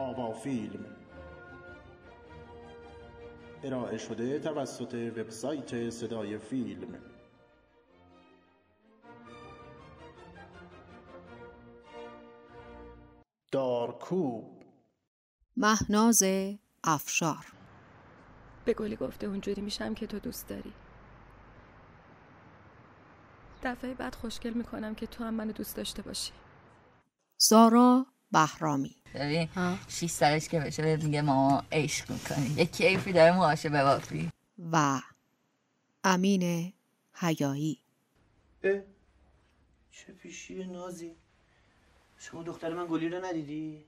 آوا فیلم. ارائه شده توسط وبسایت صدای فیلم. دارکوب. مهناز افشار. به گلی گفته اونجوری میشم که تو دوست داری. دفعه بعد خوشگل می‌کنم که تو هم منو دوست داشته باشی. زارا بهرامی. ببین شیش سالش که بشه بهت میگه ماما عشق می‌کنی. یه کیفی داره موهاشو ببافی. و امین حیایی اه چه پیشی نازی. شما دختر من گلی رو ندیدی؟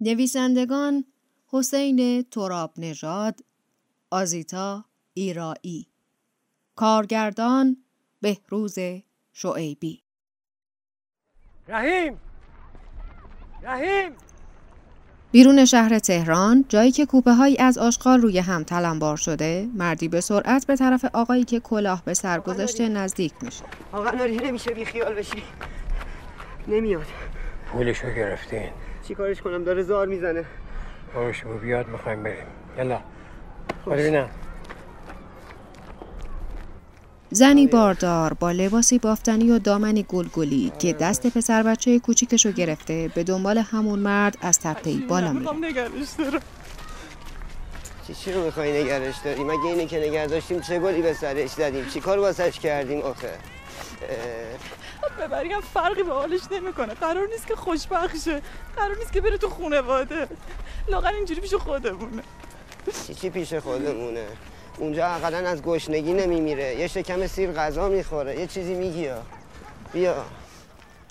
نویسندگان حسین تراب نژاد آزیتا ایرایی. کارگردان بهروز شعیبی. رحیم! رحیم! بیرون شهر تهران جایی که کوپه هایی از آشغال روی هم تلمبار شده مردی به سرعت به طرف آقایی که کلاه به سر گذاشته نزدیک میشه. آقا ناری نمیشه بی خیال بشی. نمیاد. پولشو گرفتین. چی کارش کنم؟ داره زار می‌زنه. باش بیاد می‌خوایم بریم. یلا. ببینم. زنی باردار با لباسی بافتنی و دامنی گلگلی که دست پسر بچه کوچیکشو گرفته به دنبال همون مرد از تپهی بالا میره. چی چی رو می‌خوای نگرش داری؟ مگه اینه که نگه داشتیم چه گلی به سرش زدیم؟ چی کار واسش کردیم آخه؟ اه، ببریم فرقی به حالش نمی‌کنه. قرار نیست که خوشبخت شه قرار نیست که بره تو خونواده. لاغر اینجوری پیش خودمونه. چی چی پیش خودمونه؟ اونجا اقلا از گشنگی نمیمیره. یه شکم سیر غذا می‌خوره. یه چیزی میگی. بیا.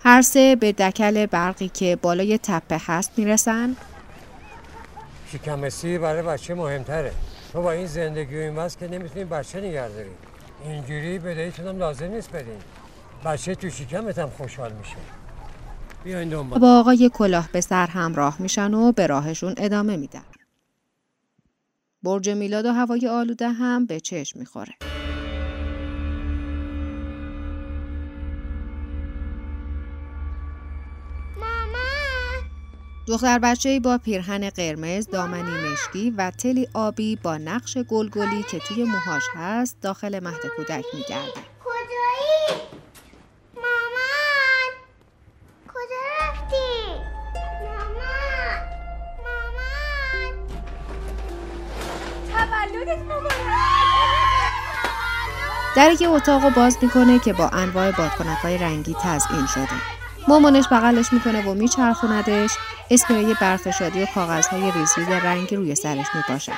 هر سه به دکل برقی که بالای تپه هست می‌رسن. شکم سیر برای بچه مهمتره. تو با این زندگی و این وضع که نمی‌تونی بچه نگه داری. اینجوری بدهیتون هم لازم نیست بدین بچه تو شکمت هم خوشحال میشه. بیاین دنبال. با آقای کلاه به سر همراه میشن و به راهشون ادامه میدن. برج میلاد و هوای آلوده هم به چشم می‌خوره. دختر بچه با پیرهن قرمز، دامنی مشکی و تلی آبی با نقش گلگلی که توی موهاش هست داخل مهد کودک میگرده. کجایی؟ مامان کجا رفتی؟ در یه اتاق رو باز می‌کنه که با انواع بادکنک های رنگی تزئین شده. مامانش بغلش می‌کنه و میچرخوندش اسپری برفشادی و کاغذهای ریز ریز رنگی روی سرش میپاشن.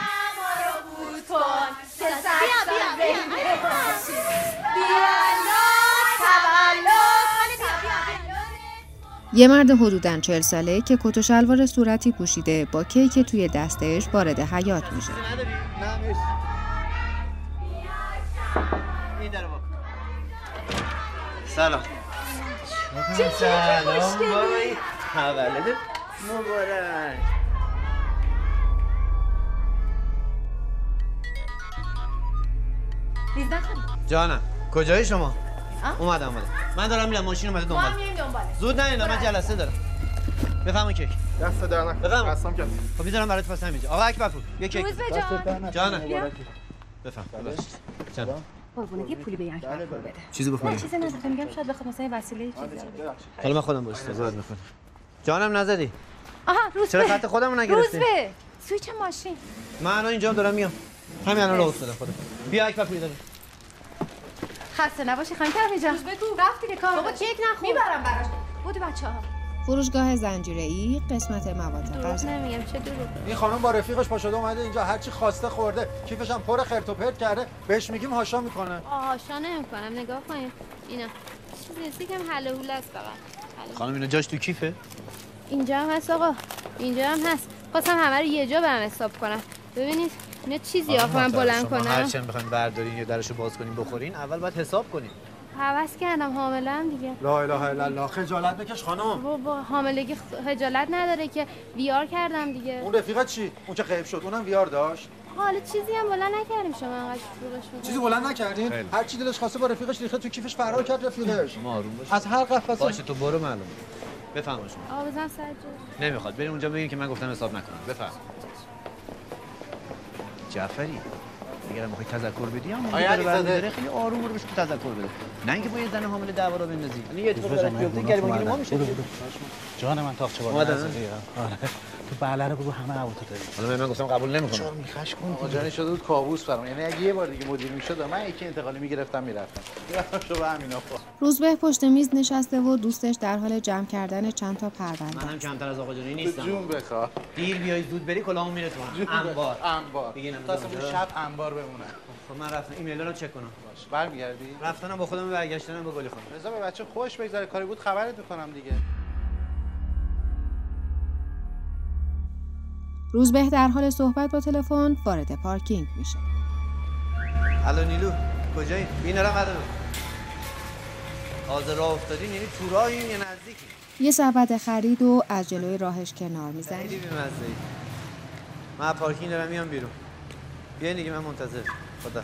یه مرد حدوداً چهل ساله که کت و شلوار صورتی پوشیده با کیک توی دستش وارد حیات میشه. سلام. سلام تولدت مبارک. جانم کجایی شما؟ اومدم اومدم من دارم میرم ماشین اومده دنبال. زود نه من جلسه دارم. بفهمون کیک. دست در نکن. بفهم. قسم کرد خب می‌ذارم برات واسه همینجا. آقا اکبرپور یه کیک. روز به جان. جانم. بفهم جان قربونت یه پولی به یک بده. چیزی گفت نه چیزی نداره میگم شاید بخواد مثلا یه وسیله چیزی حالا من خودم باش زاد می‌کنم جانم نزدی؟ آها روز چرا خط خودمو روز نگرفتی به. سویچ ماشین. من الان اینجا دارم میام همین الان راه افتادم خودم. بیا اکبرپور دارم خسته نباشی خانم کرمی جان. به تو. رفتی به کار بابا کیک نخور. می‌برم براش. بودو بچه ها فروشگاه زنجیره‌ای قسمت مواد غذایی نمیگم چه دروغ. این خانم با رفیقش پا شده اومده اینجا هرچی خواسته خورده. کیفش هم پر خرت و پرت کرده. بهش میگیم هاشا می‌کنه. آهاشا نمی‌کنم. نگاه کنید اینا. چیزی نیست یکم حله هوله است فقط. خانم اینا جاش تو کیفه؟ اینجا هم هست آقا. اینجا هم هست. خواستم همه رو یه جا برم حساب کنم ببینید. اینا چیزی آخه من بلند هر کنم. چند بخوایم بردارین یا درشو باز کنین بخورین اول باید حساب کنین حوض کردم حامله دیگه. لا اله الا الله خجالت بکش خانم. بابا حاملگی خجالت نداره که ویار کردم دیگه. اون رفیقت چی؟ اون که غیب شد اونم ویار داشت؟ حالا چیزی هم بلند نکردیم شما انقدر شروعش چیزی بلند نکردین خیلی. هر چی دلش خواسته با رفیقش ریخته تو کیفش فرار کرد رفیقش. شما آروم باش از هر قفسه باشه تو برو معلوم بفرمایید شما. آقا بزن سر جاش. نمی‌خواد. بریم اونجا بگیم که من گفتم حساب نکنم. بفرم جعفری. اگر می‌خوای تذکر بدی هم آیا علیزاده؟ خیلی آروم برو بهش تذکر بده. نه اینکه با یه زن حامله دعوا رو بندازی. یعنی یه اتفاق روز برات بیفته گریبانگیر ما میشه جان من تاخچه بالا. اومدن؟ نزدی، آره. تو بله رو بگو همه هواتو داری حالا من گفتم قبول نمی‌کنم. چرا میخش کن آقا جانی شده بود کابوس برام. یعنی اگه یه بار دیگه مدیر می‌شد من یکی انتقالی می‌گرفتم می‌رفتم. شو به همین آقا. روزبه پشت میز نشسته و دوستش در حال جمع کردن چند تا پرونده منم کمتر از آقا جانی به نیستم. جون بخواه دیر بیای زود بری کلاهمون میره تو. انبار. انبار. اونجا. شب انبار بمونه. خب من رفتم. ایمیل رو چک کنم. باش. برمیگردی؟ رفتنم با خودم برگشتنم با گلی خانم. رضا به بچه خوش بگذره. کاری بود خبرت می‌کنم دیگه. روزبه در حال صحبت با تلفن وارد پارکینگ میشه. الو نیلو کجایی؟ این رو قدر تازه راه افتادین یعنی تو راهیم یا نزدیکی. یه سبد خرید و از جلوی راهش کنار می‌زنه خیلی بیمزه ای. من پارکینگ دارم میام بیرون. بیاین دیگه من منتظر. خدا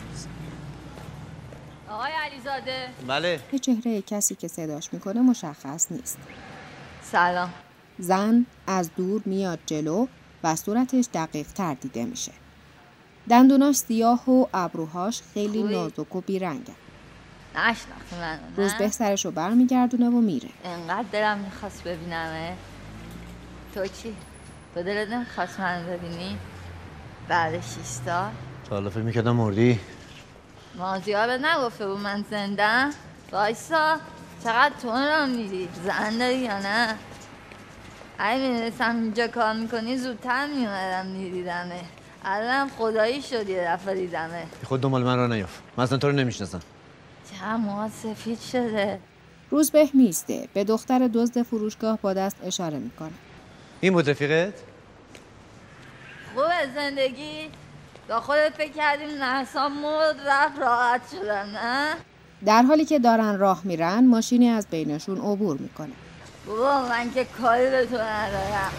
آقای علیزاده. بله. به چهره کسی که صداش می‌کنه مشخص نیست. سلام. زن از دور میاد جلو. و صورتش دقیق تر دیده میشه. دندوناش سیاه و ابروهاش خیلی؟ نازک و بیرنگن نشناختی منو روزبه نه؟ سرش رو برمیگردونه و میره. انقدر دلم می‌خواست ببینمه. تو چی؟ تو دلت نمی‌خواست من ببینی؟ بعد شیستا تا حالا فکر می‌کردم مردی. مازیار به نگفته بود من زنده وایسا چقدر تو رو میری زن داری یا نه؟ اگه می‌دونستم اینجا کار می‌کنی زودتر میومدم میدیدمه. الان خدایی شد یه دفعه دیدمه. خود دنبال من را نیافت. من اصلا تو رو نمی‌شناسم. موها سفید شده. روزبه میسته. به دختر دزد فروشگاه با دست اشاره می‌کنه. این بود رفیقت خوبه زندگی. با خودت فکر کردیم نحسا مرد رفت راحت شدن نه؟ در حالی که دارن راه میرن ماشینی از بینشون عبور می‌کنه. بابا من که کاری به تو ندارم.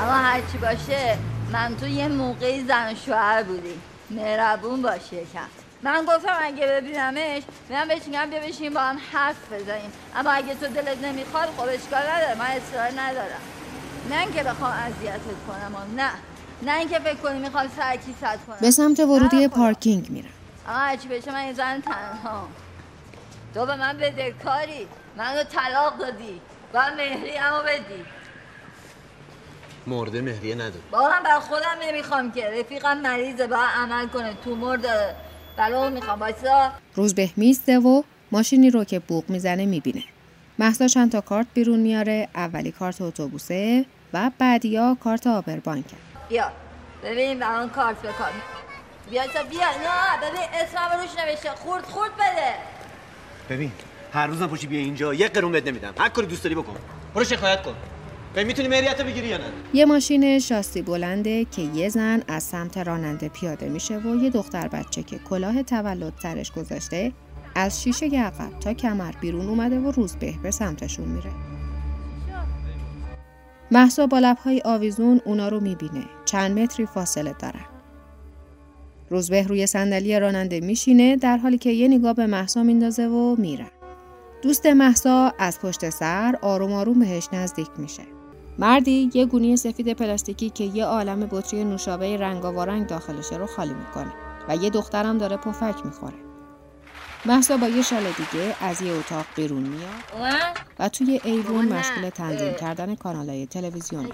اما هرچی باشه من تو یه موقعی زن و شوهر بودیم مهربون باشه یکم. من گفتم اگه ببینمش من بهش میگم بیا بشین با هم حرف بزنیم. اما اگه تو دلت نمی‌خواد خب اشکال نداره. من اصرار ندارم. نه اینکه بخوام اذیتت کنم و نه. نه اینکه فکر کنی می‌خوام سرکی صد کنم. به سمت ورودی پارکینگ میرن اما هرچی بشه من یه زن تنها. تو به من بدهکاری. منو طلاق دادی. و مهری همو بدی. مرده مهریه نداد با من بر خودم نمی‌خوام که. رفیقم مریضه. باید عمل کنه. تومور داره. برای اون می‌خوام. وایسا روزبه میسته و ماشینی رو که بوق می‌زنه می‌بینه. محسا چند تا کارت بیرون میاره. اولی کارت اتوبوسه و بعدیا کارت آبربانکه بیا. ببین برام کارت بکن بیا تا بیا. نه ببین اسمم روش نوشته. خورد خورد بده. ببین. هر روزم پوشی بیا اینجا یه قرون بهت نمیدم. هر کاری دوست داری بکن. برو شکایت کن. ببین می‌تونی مهریت رو بگیری یا نه؟ یه ماشین شاسی بلنده که یه زن از سمت راننده پیاده میشه و یه دختر بچه که کلاه تولد سرش گذاشته از شیشه عقب تا کمر بیرون اومده و روزبه به سمتشون میره. محسا با لبهای آویزون اونا رو می‌بینه. چند متری فاصله دارن. روزبه روی صندلی راننده میشینه در حالی که یه نگاه به محسا میندازه و میره. دوست محسا از پشت سر آروم آروم بهش نزدیک میشه مردی یه گونی سفید پلاستیکی که یه عالم بطری نوشابه رنگاوارنگ داخلشه رو خالی می‌کنه و یه دخترم داره پفک می‌خوره. محسا با یه شال دیگه از یه اتاق بیرون میاد و توی ایوون. مشغول تنظیم کردن کانالای تلویزیون.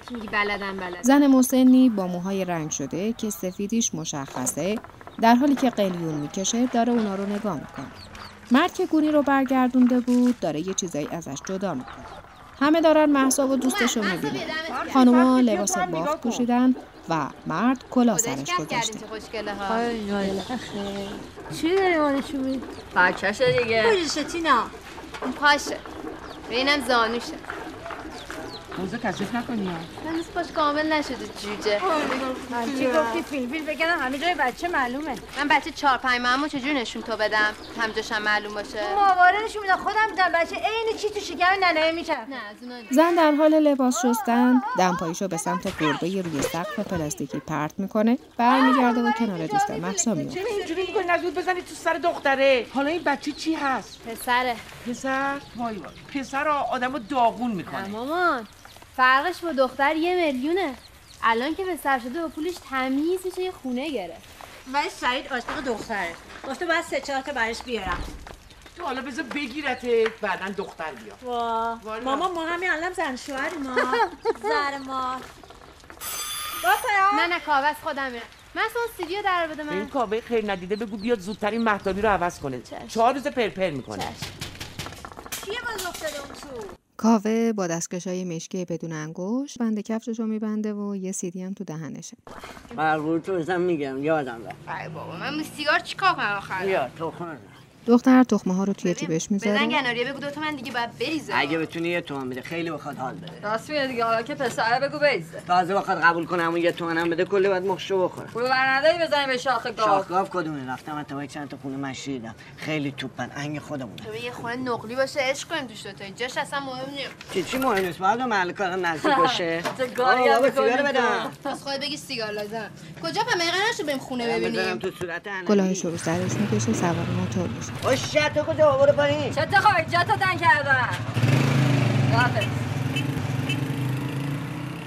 زن مسنی با موهای رنگ شده که سفیدیش مشخصه در حالی که قلیون می‌کشه داره اونا رو نگاه می‌کنه. مرد که گونی رو برگردونده بود داره یه چیزایی ازش جدا می‌کنه. همه دارن محسا و دوستش رو می‌بینن. خانوما لباس بافت پوشیدن و مرد کلاه خودش سرش گذاشته. چی داری می؟ بچه‌شه دیگه تینا پاشه ببینم زانوشه موضوع کشف نکنی ها هنوز پاش کامل نشده جوجه. چی گفتی؟ فیلم بگردم همه جای بچه معلومه. من بچه چهار پنج ماهمو چجور نشون تو بدم؟ همجاشم معلوم باشه. ماواره نشون میدم خودم دیدم بچه عین چی تو شکم ننه از اونا زن در حال لباس شستن دمپاییشو به سمت گربه روی سقف پلاستیکی پرت می‌کنه برمیگرده و کنار دوست محسا میاد چرا اینجوری می‌کنی نزود بزنی تو سر دختره؟ حالا این بچه چی هست؟ پسره. پسر؟ وای وای. پسر آدمو داغون می‌کنه. مامان. فرقش با دختر یه میلیونه. الان که به سر شده با پولش تمیز میشه یه خونه گرفت. ولی سعید عاشق دختره. گفته باید سه چهار تا براش بیارم. تو حالا بذار بگیرته بعدا دختر بیا وا. والا. ماما ما همین الان زن شوهری ما. زر ما. نه نه کاغذ خودمه. من اصلا سیدیو در بده این من کاوه خیر ندیده بگو بیاد زودتر این مهتابی رو عوض کنه. چهار روز پرپر می‌کنه. کیه باز افتاده اون تو؟ کاوه با دستکشای مشکی بدون انگشت بند کفشش رو میبنده و یه سیدی هم تو دهنشه. برگور تو میگم یادم رفت. ای بابا من سیگار چیکار کنم آخر؟ یا تخمه دختر تخمه ها رو توی جیبش بزن می‌ذاره گناریه بگو دوتا من دیگه باید بریزه. اگه بتونی یه تومن بده خیلی بخواد حال بده. راست میگه دیگه حالا که پسره بگو بیزه تازه بخواد قبول کنه همون یه تومن هم بده کلی باید مخشو بخوره. پول برندهی بزنی به شاخ گاو. شاخگاف کدومه؟ رفتم حتی چند تا خونه مشی دیدم. خیلی توپن انگ خودمونه. تو یه خونه نقلی باشه عشق کنیم توش دوتا. جاش اصلا مهم نیست. چی چی مهم نیست؟ محل کارم نزدیک باشه. سیگار بدم. تو. پس خودت بگی سیگار لازم. کجا؟ پا مگه نشو بریم خونه ببینیم. تو صورت انگی کلاهش رو سرش می‌کشه سوار موتور میشه. اوش تو کجا؟ برو پایین. چه خواهی جا تا دن کردم. خداحافظ.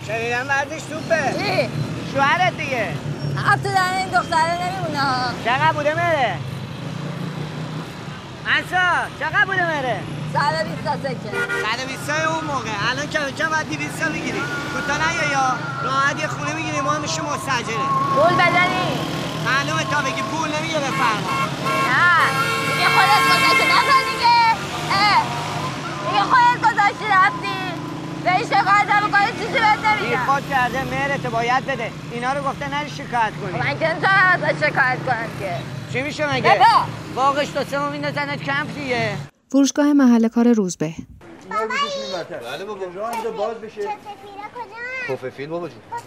شنیدم ورزش توپه چی؟ شوهرت دیگه. تو دن این دختره نمیمونه چقدر بوده مره انسا چقدر بوده مره سر بیست تا سکه. سر بیستای اون موقع. الان کم کم باید دیویستا بگیری. کوتا نیا یا. راحت یه خونه می‌گیری ما میشه مستجره پول بدنی. معلومه تا بگی پول نمیگه بفرما. نه. خودت گذاشتی. نکن دیگه. اه. دیگه خودت گذاشتی رفتی. به این شکایت هم بکنی چیزی بهت نمیگم. خود کرده مهرت باید بده. اینا رو گفته نری شکایت کنی. من که نمی‌تونم ازش شکایت کنم که. چی میشه مگه؟ بابا! باقش دو سه میندازنت کمپ دیگه. فروشگاه محل کار روزبه. بله بابا. راه اینجا باز بشه کفه فیل بابا جون. من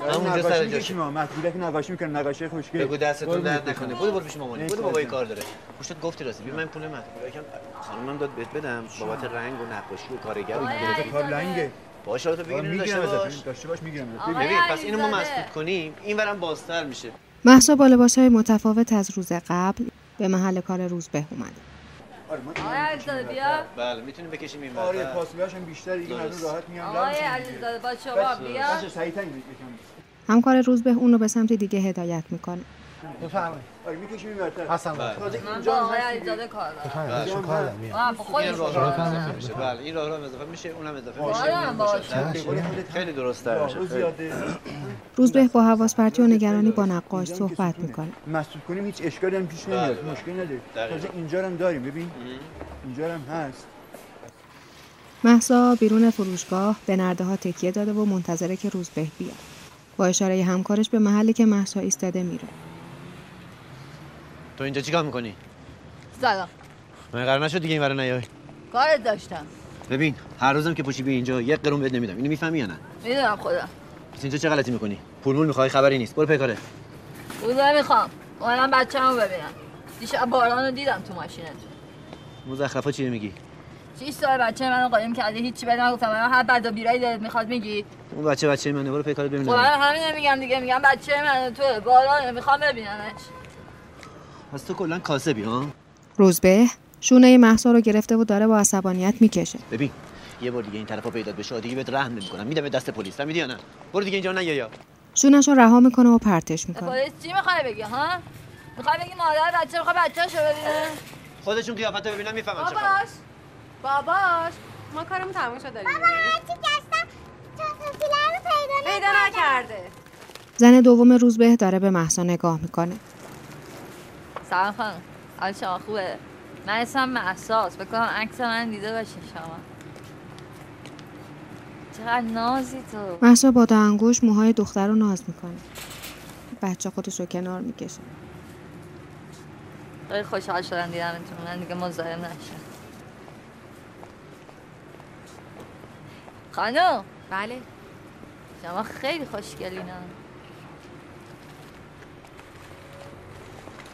همونجا اونجا سر. جاشه ما مسئولیت نقاشی می‌کنه نقاشی خوشگل. بگو دستتون درد. نکنه. بودو برو پیش مامانی. بودو بابای. کار داره. خوشت گفتی راستی. بیا من پول مهد یکم خانومم داد بهت بدم. بابت رنگ و نقاشی و کارگر و گرفت کار لنگه باشه تو بگیر اینو داشته باش. داشته باش می‌گیرم. ببین پس اینو ما مسدود کنیم. این ورم بازتر میشه. محسا با لباسهای متفاوت از روز قبل به محل کار روزبه اومده. آقای بیا. بله می‌تونیم بکشیم این آره بیشتره دیگه من درست. راحت میام آقای علیزاده با شما بیا. باشه سریعتر این یکم. همکار روزبه اون رو به سمت دیگه هدایت می‌کنه. بفرمایید. آره حسن من اینجا آقای. علیزاده کار بله. کار خودش میشه. بله این راه اضافه میشه اونم اضافه. میشه. خیلی- درست تر میشه. روزبه با حواس پرتی و نگرانی با نقاش صحبت می‌کنه. مسدود کنیم هیچ اشکالی هم پیش نمیاد. بله، بله. مشکلی نداره. تازه اینجا هم داریم. ببین اینجا هم هست. محسا بیرون فروشگاه به نرده ها تکیه داده و منتظره که روزبه بیاد. با اشاره همکارش به محلی که محسا ایستاده میره. تو اینجا چیکار می‌کنی؟ سلام. من قرار نشد دیگه این ور نیای. کارت داشتم. ببین هر روزم که پوشی بی اینجا یک قرون بهت نمیدم. اینو می‌فهمی یا نه؟ می‌دونم خودم پس اینجا چه غلطی می‌کنی؟ پول مول می‌خوای خبری نیست. برو پیکاره روز نمی‌خوام اومدم بچه همو ببینم. دیشب باران رو دیدم تو ماشینت. مزخرفا چی میگی؟ 6 سال بچه منو قایم کردی هیچی بهت نگفتم. من هر بد و بیرایی دلت می‌خواد میگی. اون بچه بچه منه. برو پیکارت خب ببینم. من همین میگم دیگه. میگم بچه من تو باران می‌خوام ببینمش. پس تو کلا کاسبی ها؟ روزبه شونه محسا رو گرفته و داره با عصبانیت می‌کشه. ببین یه بار دیگه این طرفا پیدا بشه دیگه بهت رحم نمی‌کنم. میدم به دست پلیس فهمیدی یا نه؟ برو دیگه اینجا نیا یا شونش رو رها می‌کنه و پرتش می‌کنه. پلیس چی می‌خوای بگی ها؟ می‌خوای بگی مادر بچه می‌خواد بچه‌شو ببینه؟ خودشون قیافت رو ببینم می‌فهمن چه. باباش باباش ما کارمون تموم شد داریم بابا گشتم پیدا پیدا نکرده. زن دوم روزبه داره به محسا نگاه می‌کنه. سلام خانم حال شما خوبه. من اسمم محساس. بکنم عکس من دیده باشه شما. چقدر نازی تو. محسا با دو انگوش موهای دختر رو ناز می‌کنه. بچه خودش رو کنار می‌کشه. خیلی خوشحال شدم دیدمتون من دیگه مزاحم نشم. خانم. بله. شما خیلی خوشگلین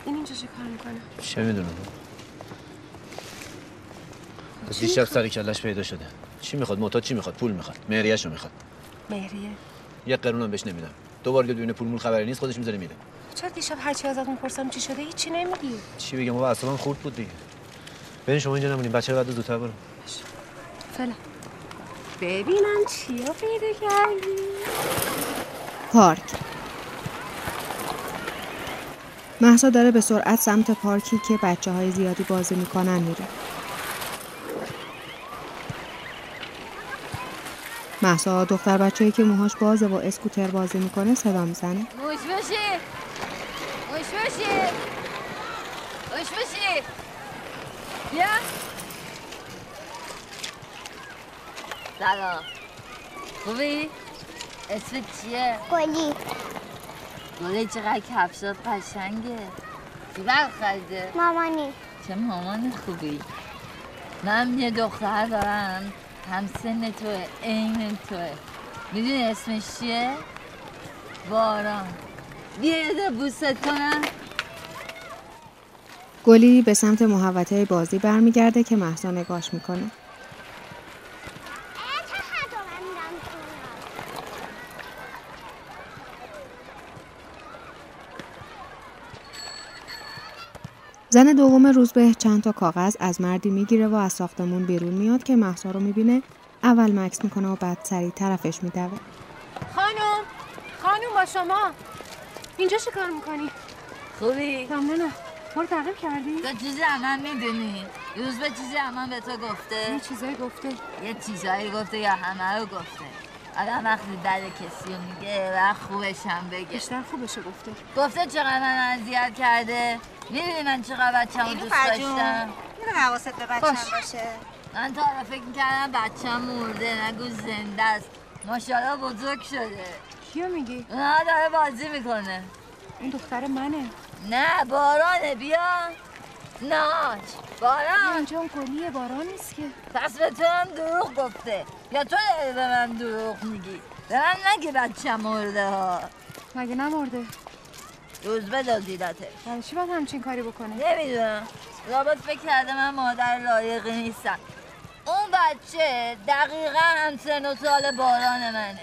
این اینجا چه کار می‌کنه؟ چه می‌دونم. از دیشب سر کلش پیدا شده. چی می‌خواد؟ معتاد چی می‌خواد؟ پول می‌خواد. مهریهشو می‌خواد. مهریه. یه قرونم بهش نمیدم. دوباره که ببینه پول مول خبری نیست خودش می‌ذاره میره چرا دیشب هرچی ازتون پرسم چی شده هیچی نمیگی؟ چی بگم بابا اصلا خورد بود دیگه. بریم شما اینجا نمونیم بچه رو بعد زودتر برو. فعلا. ببینم چیا پیدا کردی. پارک. محسا داره به سرعت سمت پارکی که بچه های زیادی بازی می‌کنن میره. محسا دختر بچه‌ای که موهاش بازه و اسکوتر بازی می‌کنه صدا می‌زنه. موش باشی. موش باشی. موش باشی. بیا. سلام. خوبی؟ اسمت چیه؟ گلی گلی چقدر کفشات قشنگه. کی بر خریده؟ مامانی. چه مامان خوبی. من یه دختر دارم. هم سن توه عین توه. می‌دونی اسمش چیه؟ باران. بیا یه بوست کنم. گلی به سمت محوطه بازی برمیگرده که محسا نگاش می‌کنه. زن دوم روزبه چند تا کاغذ از مردی می‌گیره و از ساختمون بیرون میاد که محسا رو می‌بینه. اول مکس می‌کنه و بعد سریع طرفش میدوه. خانم خانم با شما. اینجا چه کار می‌کنی؟ خوبی؟ ممنونم ما رو تعقیب کردی؟ تو چیزی من می‌دونی. روز به چیزی من به تو گفته. یه چیزایی گفته. یه چیزایی گفته یا همه رو گفته. آدم وقتی بد کسی رو میگه و خوبش هم بگه. بیشتر خوبشو گفته. گفته چقدر من اذیت کرده؟ می‌دونی من چقدر بچه رو دوست داشتم می‌دونم حواست به باش. باشه. من تا حالا فکر می‌کردم بچم مرده نگو زنده است. ماشاءالله بزرگ شده. کیو میگی؟ نه داره بازی می‌کنه. این دختر منه. نه بارانه بیا. ناج باران. اینجا اون گلیه باران نیست که. پس به تو هم دروغ گفته. یا تو به من دروغ میگی؟ به من نگی بچه مرده ها. مگه نمرده؟ روز بدازیدته برای چی باید همچین کاری بکنه؟ نمی‌دونم رابط فکر کرده من مادر لایقی نیستم اون بچه دقیقا همسن و سال باران منه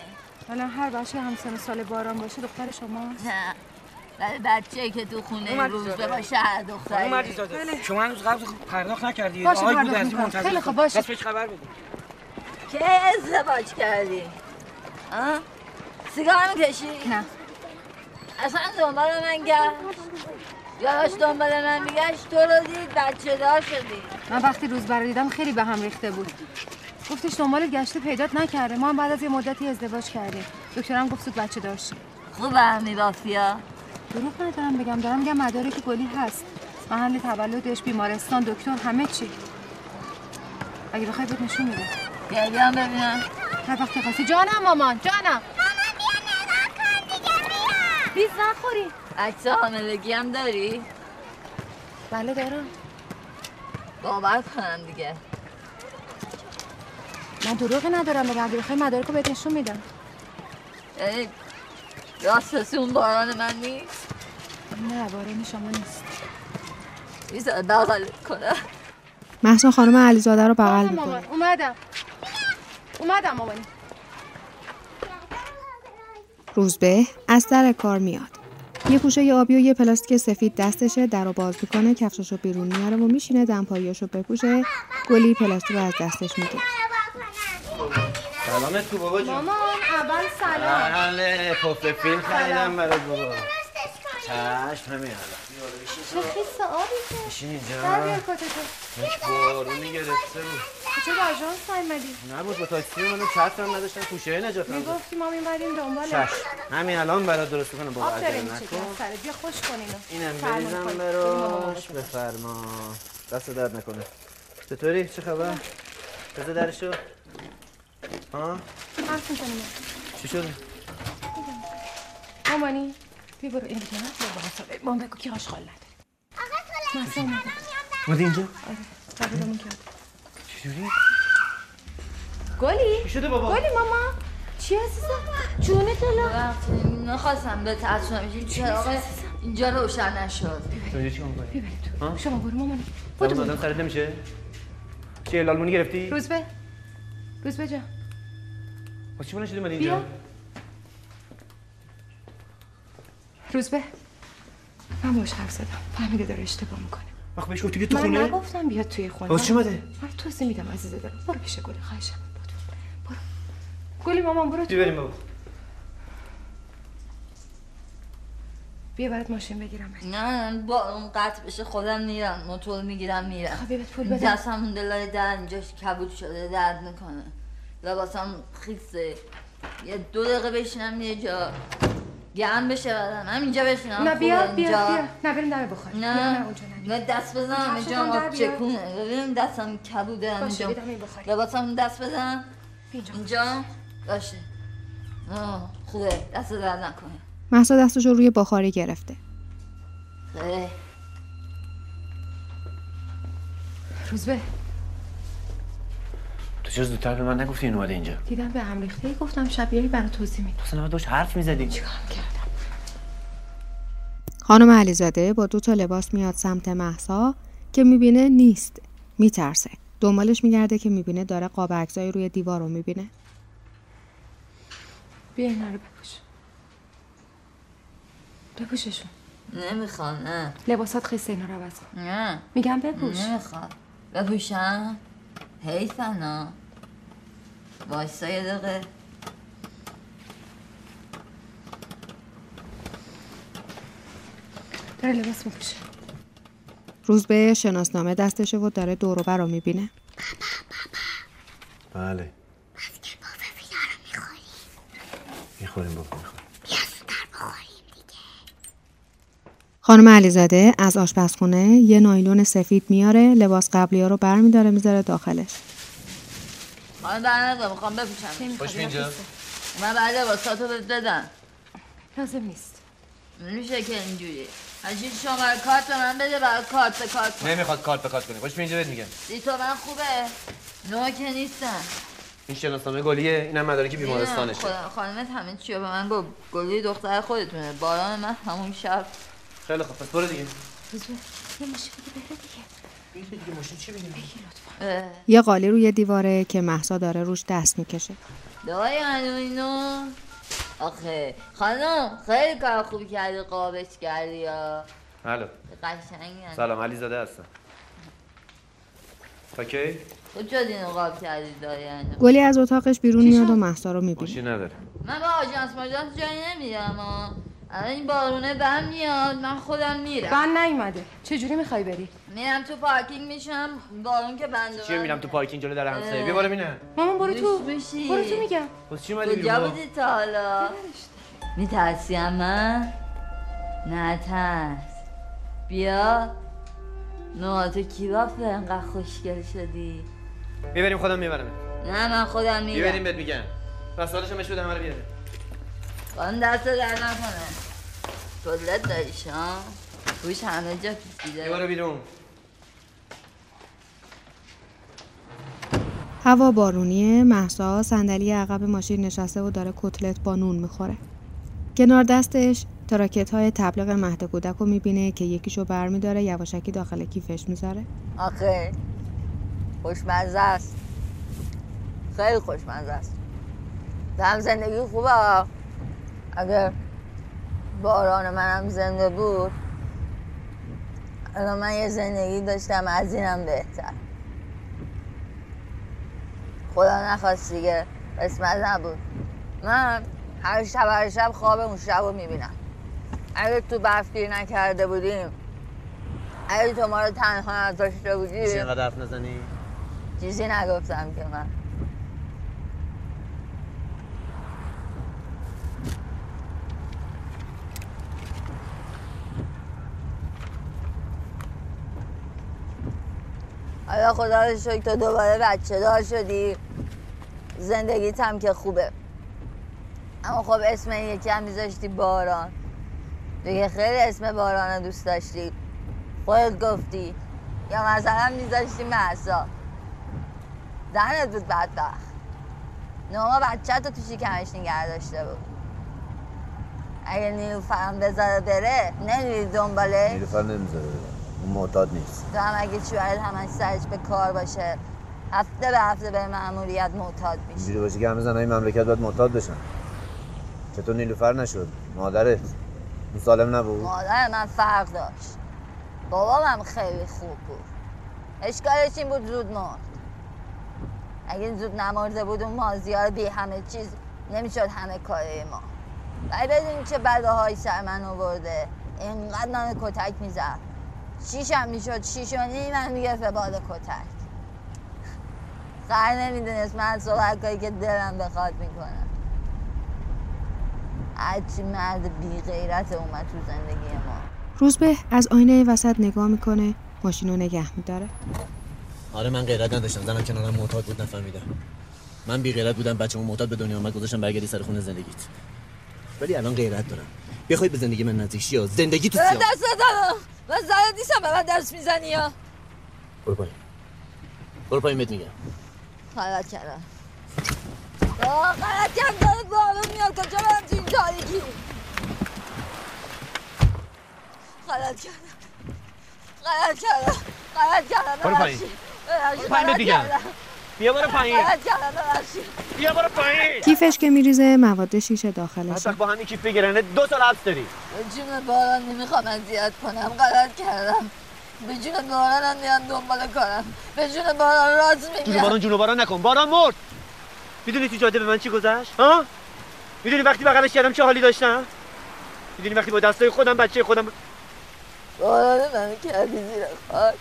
حالا هر بچه همسن و سال باران باشه دختر شماست؟ نه ولی بچه که تو خونه روز زاده. باشه هر دختری عزیزاده شما هنوز قبض پرداخت نکردید باشه، آقای پرداخت از می‌کنم. منتظر خیلی خوب، باشه. بس بهش خبر بده که ازدواج کردی ها؟ سیگار می‌کشی؟ نه اصلا دنبال من گشت. یاداش دنبال من میگشت تو رو دید بچه دار شدی. من وقتی روز برای دیدم خیلی به هم ریخته بود. گفتش دنبال گشته پیدات نکرده. ما هم بعد از یه مدتی ازدواج کردیم. دکترم گفت زود بچه دار شد خوب هم میبافیا دروغ ندارم بگم. دارم میگم مدارک گلی هست. محل تولدش بیمارستان دکتر همه چی. اگه بخوای بهت نشون میده بیا بیام ببینم. هر وقت که خواستی. جانم مامان جانم. بیز نخوری. عکس حاملگی هم داری؟ بله دارم. باور کنم دیگه. من دروغی ندارم بگم اگه بخوای مدارک رو بهت نشون میدم. یعنی راستش اون باران من نیست؟ نه بارانی شما نیست. میزه بغلت کنم محسا خانم علیزاده رو بغل می‌کنه. اومدم. اومدم مامانی روزبه از در کار میاد. یه پوشه آبی و یه پلاستیک سفید دستشه در رو باز می‌کنه کفششو بیرون میاره و میشینه دمپاییاشو بپوشه. گلی پلاستیک رو از دستش می‌گیره. سلامت کو بابا جون مامان اول سلام. بله پف فیلم خریدم برات بابا. چشم همین چه خیس آبی بشین در بیار اینجا کتتو یک بارونی گرفته بود چرا با آژانس نیومدی؟ نبود با تاکسی منو چتر هم نداشتن کوشه نجاتم بود. می‌گفتی ما می‌بریم دنبال چشم. همین الان برات درست کنم بابا عجله نکن. بیا خوش کن اینو اینم بریزم. براش بفرما. دست درد نکنه. چطوری؟ چه خبر؟ بذار درشو ها؟ حرف می‌زنیم. چی شد مامانی بیا برو اینجا بیا با حسابه مام بگو که آشغال نداره مثلا اومده بودی اینجا؟ آره. قبولمون کرد چجوری گلی؟ چی شده بابا؟ گلی ماما. چی عزیزم؟ جونه دلم نخواستم به ترسونم. این چراغ اینجا روشن نشد. تو چی می‌کنی؟ ها؟ شما برو مامانی بودو بودو سرت نمیشه؟ چیه لالمونی گرفتی؟ روزبه روزبه جا واسه چی بلند شدی اومدی اینجا؟ بیا. روزبه من باش حرف زدم. فهمیده داره اشتباه می‌کنه. وقت بهش گفتی بیا تو من خونه؟ نگفتم بیاد توی خونه. باز چی اومده؟ من توضیح میدم عزیز دلم. برو پیش گلی خواهشم. برو. برو گلی مامان برو تو. بریم بابا. بیا برات ماشین بگیرم. نه با اون قطع بشه خودم میرم. موتور می‌گیرم میرم. خب پول بدم. دستم اون دلای در اینجاش کبود شده درد می‌کنه. لباسم خیسه. یه دو دقیقه بشینم یه جا. گرم بشه بدن هم اینجا بشینم نه بیا بیا. بیا. نه بریم بخوریم بیا نه. نه اونجا نه نه دست بزنم اینجا آب. چکونه. ببین دستم کبوده اینجا. بیدم این بخوری. لباسم دست بزن. اینجا. باشه. خوبه. دست درد نکنه. محسا دستش رو روی بخاری گرفته. خیلی روزبه چرا زودتر به من نگفتی این اومده اینجا؟ دیدم به هم ریخته ای گفتم شب بیایی برات توضیح میدم. اصلا داشت حرف می‌زدی. خانم علیزاده با دو تا لباس میاد سمت محسا که می‌بینه نیست میترسه. دنبالش میگرده که می‌بینه داره قاب عکسایی روی دیوار رو می‌بینه. بیا اینا رو بپوش. بپوششون نمی‌خوام نه. لباسات خیسته اینا رو عوض کن. نه. میگم بپوش. نمی‌خوام. بپوشم. حیفنا وایسا یه دقیقه. داره لباس میپوشه. روز به شناسنامه دستشه و داره دوروبر رو می‌بینه. بله. می‌خوریم بابا می‌خوریم. خانم علیزاده از آشپزخونه یه نایلون سفید میاره لباس قبلی ها رو برمیداره می‌ذاره داخلش. حالا در نظر می‌خوام بپوشم خوش اینجا من بعد لباساتو بهت بدم. لازم نیست. نمیشه که اینجوری. هرچی شماره کارت به من بده برای کارت به کارت کنم. نمی‌خواد کارت به کارت کنی. خوش اینجا بهت میگم. دی تو من خوبه. نوع که نیستم این شناسنامه گلیه. اینم مدارک بیمارستانشه. خدا- خانمت همه چی رو به من گفت. گلی دختر خودتونه باران من همون شب. خیلی خوب. پس برو دیگه. یه ماشین بگی بره دیگه. بگی دیگه ماشین چی بگیم اه، یه قالی روی دیواره که محسا داره روش دست می‌کشه. دای منو اینو آخه خانم خیلی کار خوبی کردی قابش کردی یا؟ الو. قشنگی سلام علی زاده هستم. اوکی خود شد اینو قاب کردی دای منو گلی از اتاقش بیرون میاد و محسا رو می‌بینه. ماشین نداره. من با آژانس ماژانس جایی نمیرم این بارونه بهم میاد. من خودم میرم. بند نیومده. چجوری می‌خوای بری؟ میرم تو پارکینگ میشم. بارون که بنده چیه میرم تو پارکینگ جلو در همسایه؟ بیا بالا ببینم مامان برو تو. میشی؟ برو تو میگم. پس چی اومدی کجا بیرون؟ بودی تا حالا؟ میترسی من نه ترس بیا. نه تو کی بافه انقدر خوشگل شدی؟ بیا بریم خودم می‌برم نه من خودم میرم بهت میگم. وسایلشو مش بده همه رو بیاره خانم دست در نکنه کلت داری شام روش همه جا برو بیرون هوا بارونیه محسا صندلی عقب ماشین نشسته و داره کتلت با نون می‌خوره. کنار دستش تراکت های تبلیغ مهد کودک رو می‌بینه که یکیشو برمیداره یواشکی داخل کیفش می‌ذاره. آخه خوشمزه است. خیلی خوشمزه است. هم زندگی خوبه؟ ها. اگر باران منم زنده بود الان من یه زندگی داشتم از اینم بهتر. خدا نخواست دیگه قسمت نبود. من هر شب هر شب خواب اون شب رو می‌بینم. اگه تو برفگیر نکرده بودیم اگه تو ما رو تنها نذاشته بودی اینقدر حرف نزنی؟ چیزی نگفتم که من. حالا خدا رو شکر تو دوباره بچه دار شدی. زندگیت هم که خوبه. اما خب اسم یکی هم میذاشتی باران. دیگه خیلی اسم باران رو دوست داشتی. خودت گفتی. یا مثلا میذاشتی محسا دهنت بود بدبخت. نوما بچه تو تو شکمش نگه داشته بود. اگه نیلوفرم بذاره بره نمیری دنبالش. نیلوفر نمی‌ذاره اون معتاد نیست. تو هم اگه چوهل همش سرش به کار باشه هفته به هفته به مأموریت معتاد میشه. اینجوری باشه که همه زنهای مملکت باید معتاد بشن. چطور نیلوفر نشد؟ مادرت؟ اون سالم نبود؟ مادر من فرق داشت. بابام خیلی خوب بود. اشکالش این بود زود مرد. اگه زود نمرده بود اون مازیار بی همه چیز نمی‌شد همه کاره ما. ولی بدونی چه بلاهایی سر من آورده. اینقدر من کتک می‌زد. شیشم می‌شد شیش و نیم من می‌گرفت به باد کتک. خر نمی‌دونست من صحبت که دلم بخواد می‌کنم. هرچی مرد بی غیرت اومد تو زندگی ما. روزبه از آینه وسط نگاه می‌کنه ماشین رو نگه میداره. آره من غیرت نداشتم زنم کنارم معتاد بود نفهمیدم. من بی غیرت بودم بچه‌مو معتاد به دنیا اومد گذاشتم برگردی سر خونه زندگیت. ولی الان غیرت دارم. بخوای به زندگی من نزدیک شی یا زندگی تو سیاه. من زنت نیستم به من دست می‌زنی یا؟ برو پایین. برو پایین بهت میگم. غلط کردم. غلط کردم داره بارون میاد. کجا برم تو این تاریکی؟ غلط کردم. غلط کردم. غلط کردم. برو پایین. برو پایین بهت میگم. بیا برو پایین. بیا برو پایین. کیفش که میریزه مواد شیشه داخلشه. حتی با همین کیف بگیرنه دو سال حبس داری. به جون باران نمی‌خوام اذیت کنم غلط کردم. به جون باران هم میان دنبال کارم. به جون باران راست جون میگم باران جون باران نکن. باران مرد. می‌دونی تو جاده به من چی گذشت؟ ها؟ می‌دونی وقتی بغلش کردم چه حالی داشتم؟ می‌دونی وقتی با دستای خودم بچه خودم باران منو کردی زیر خاک.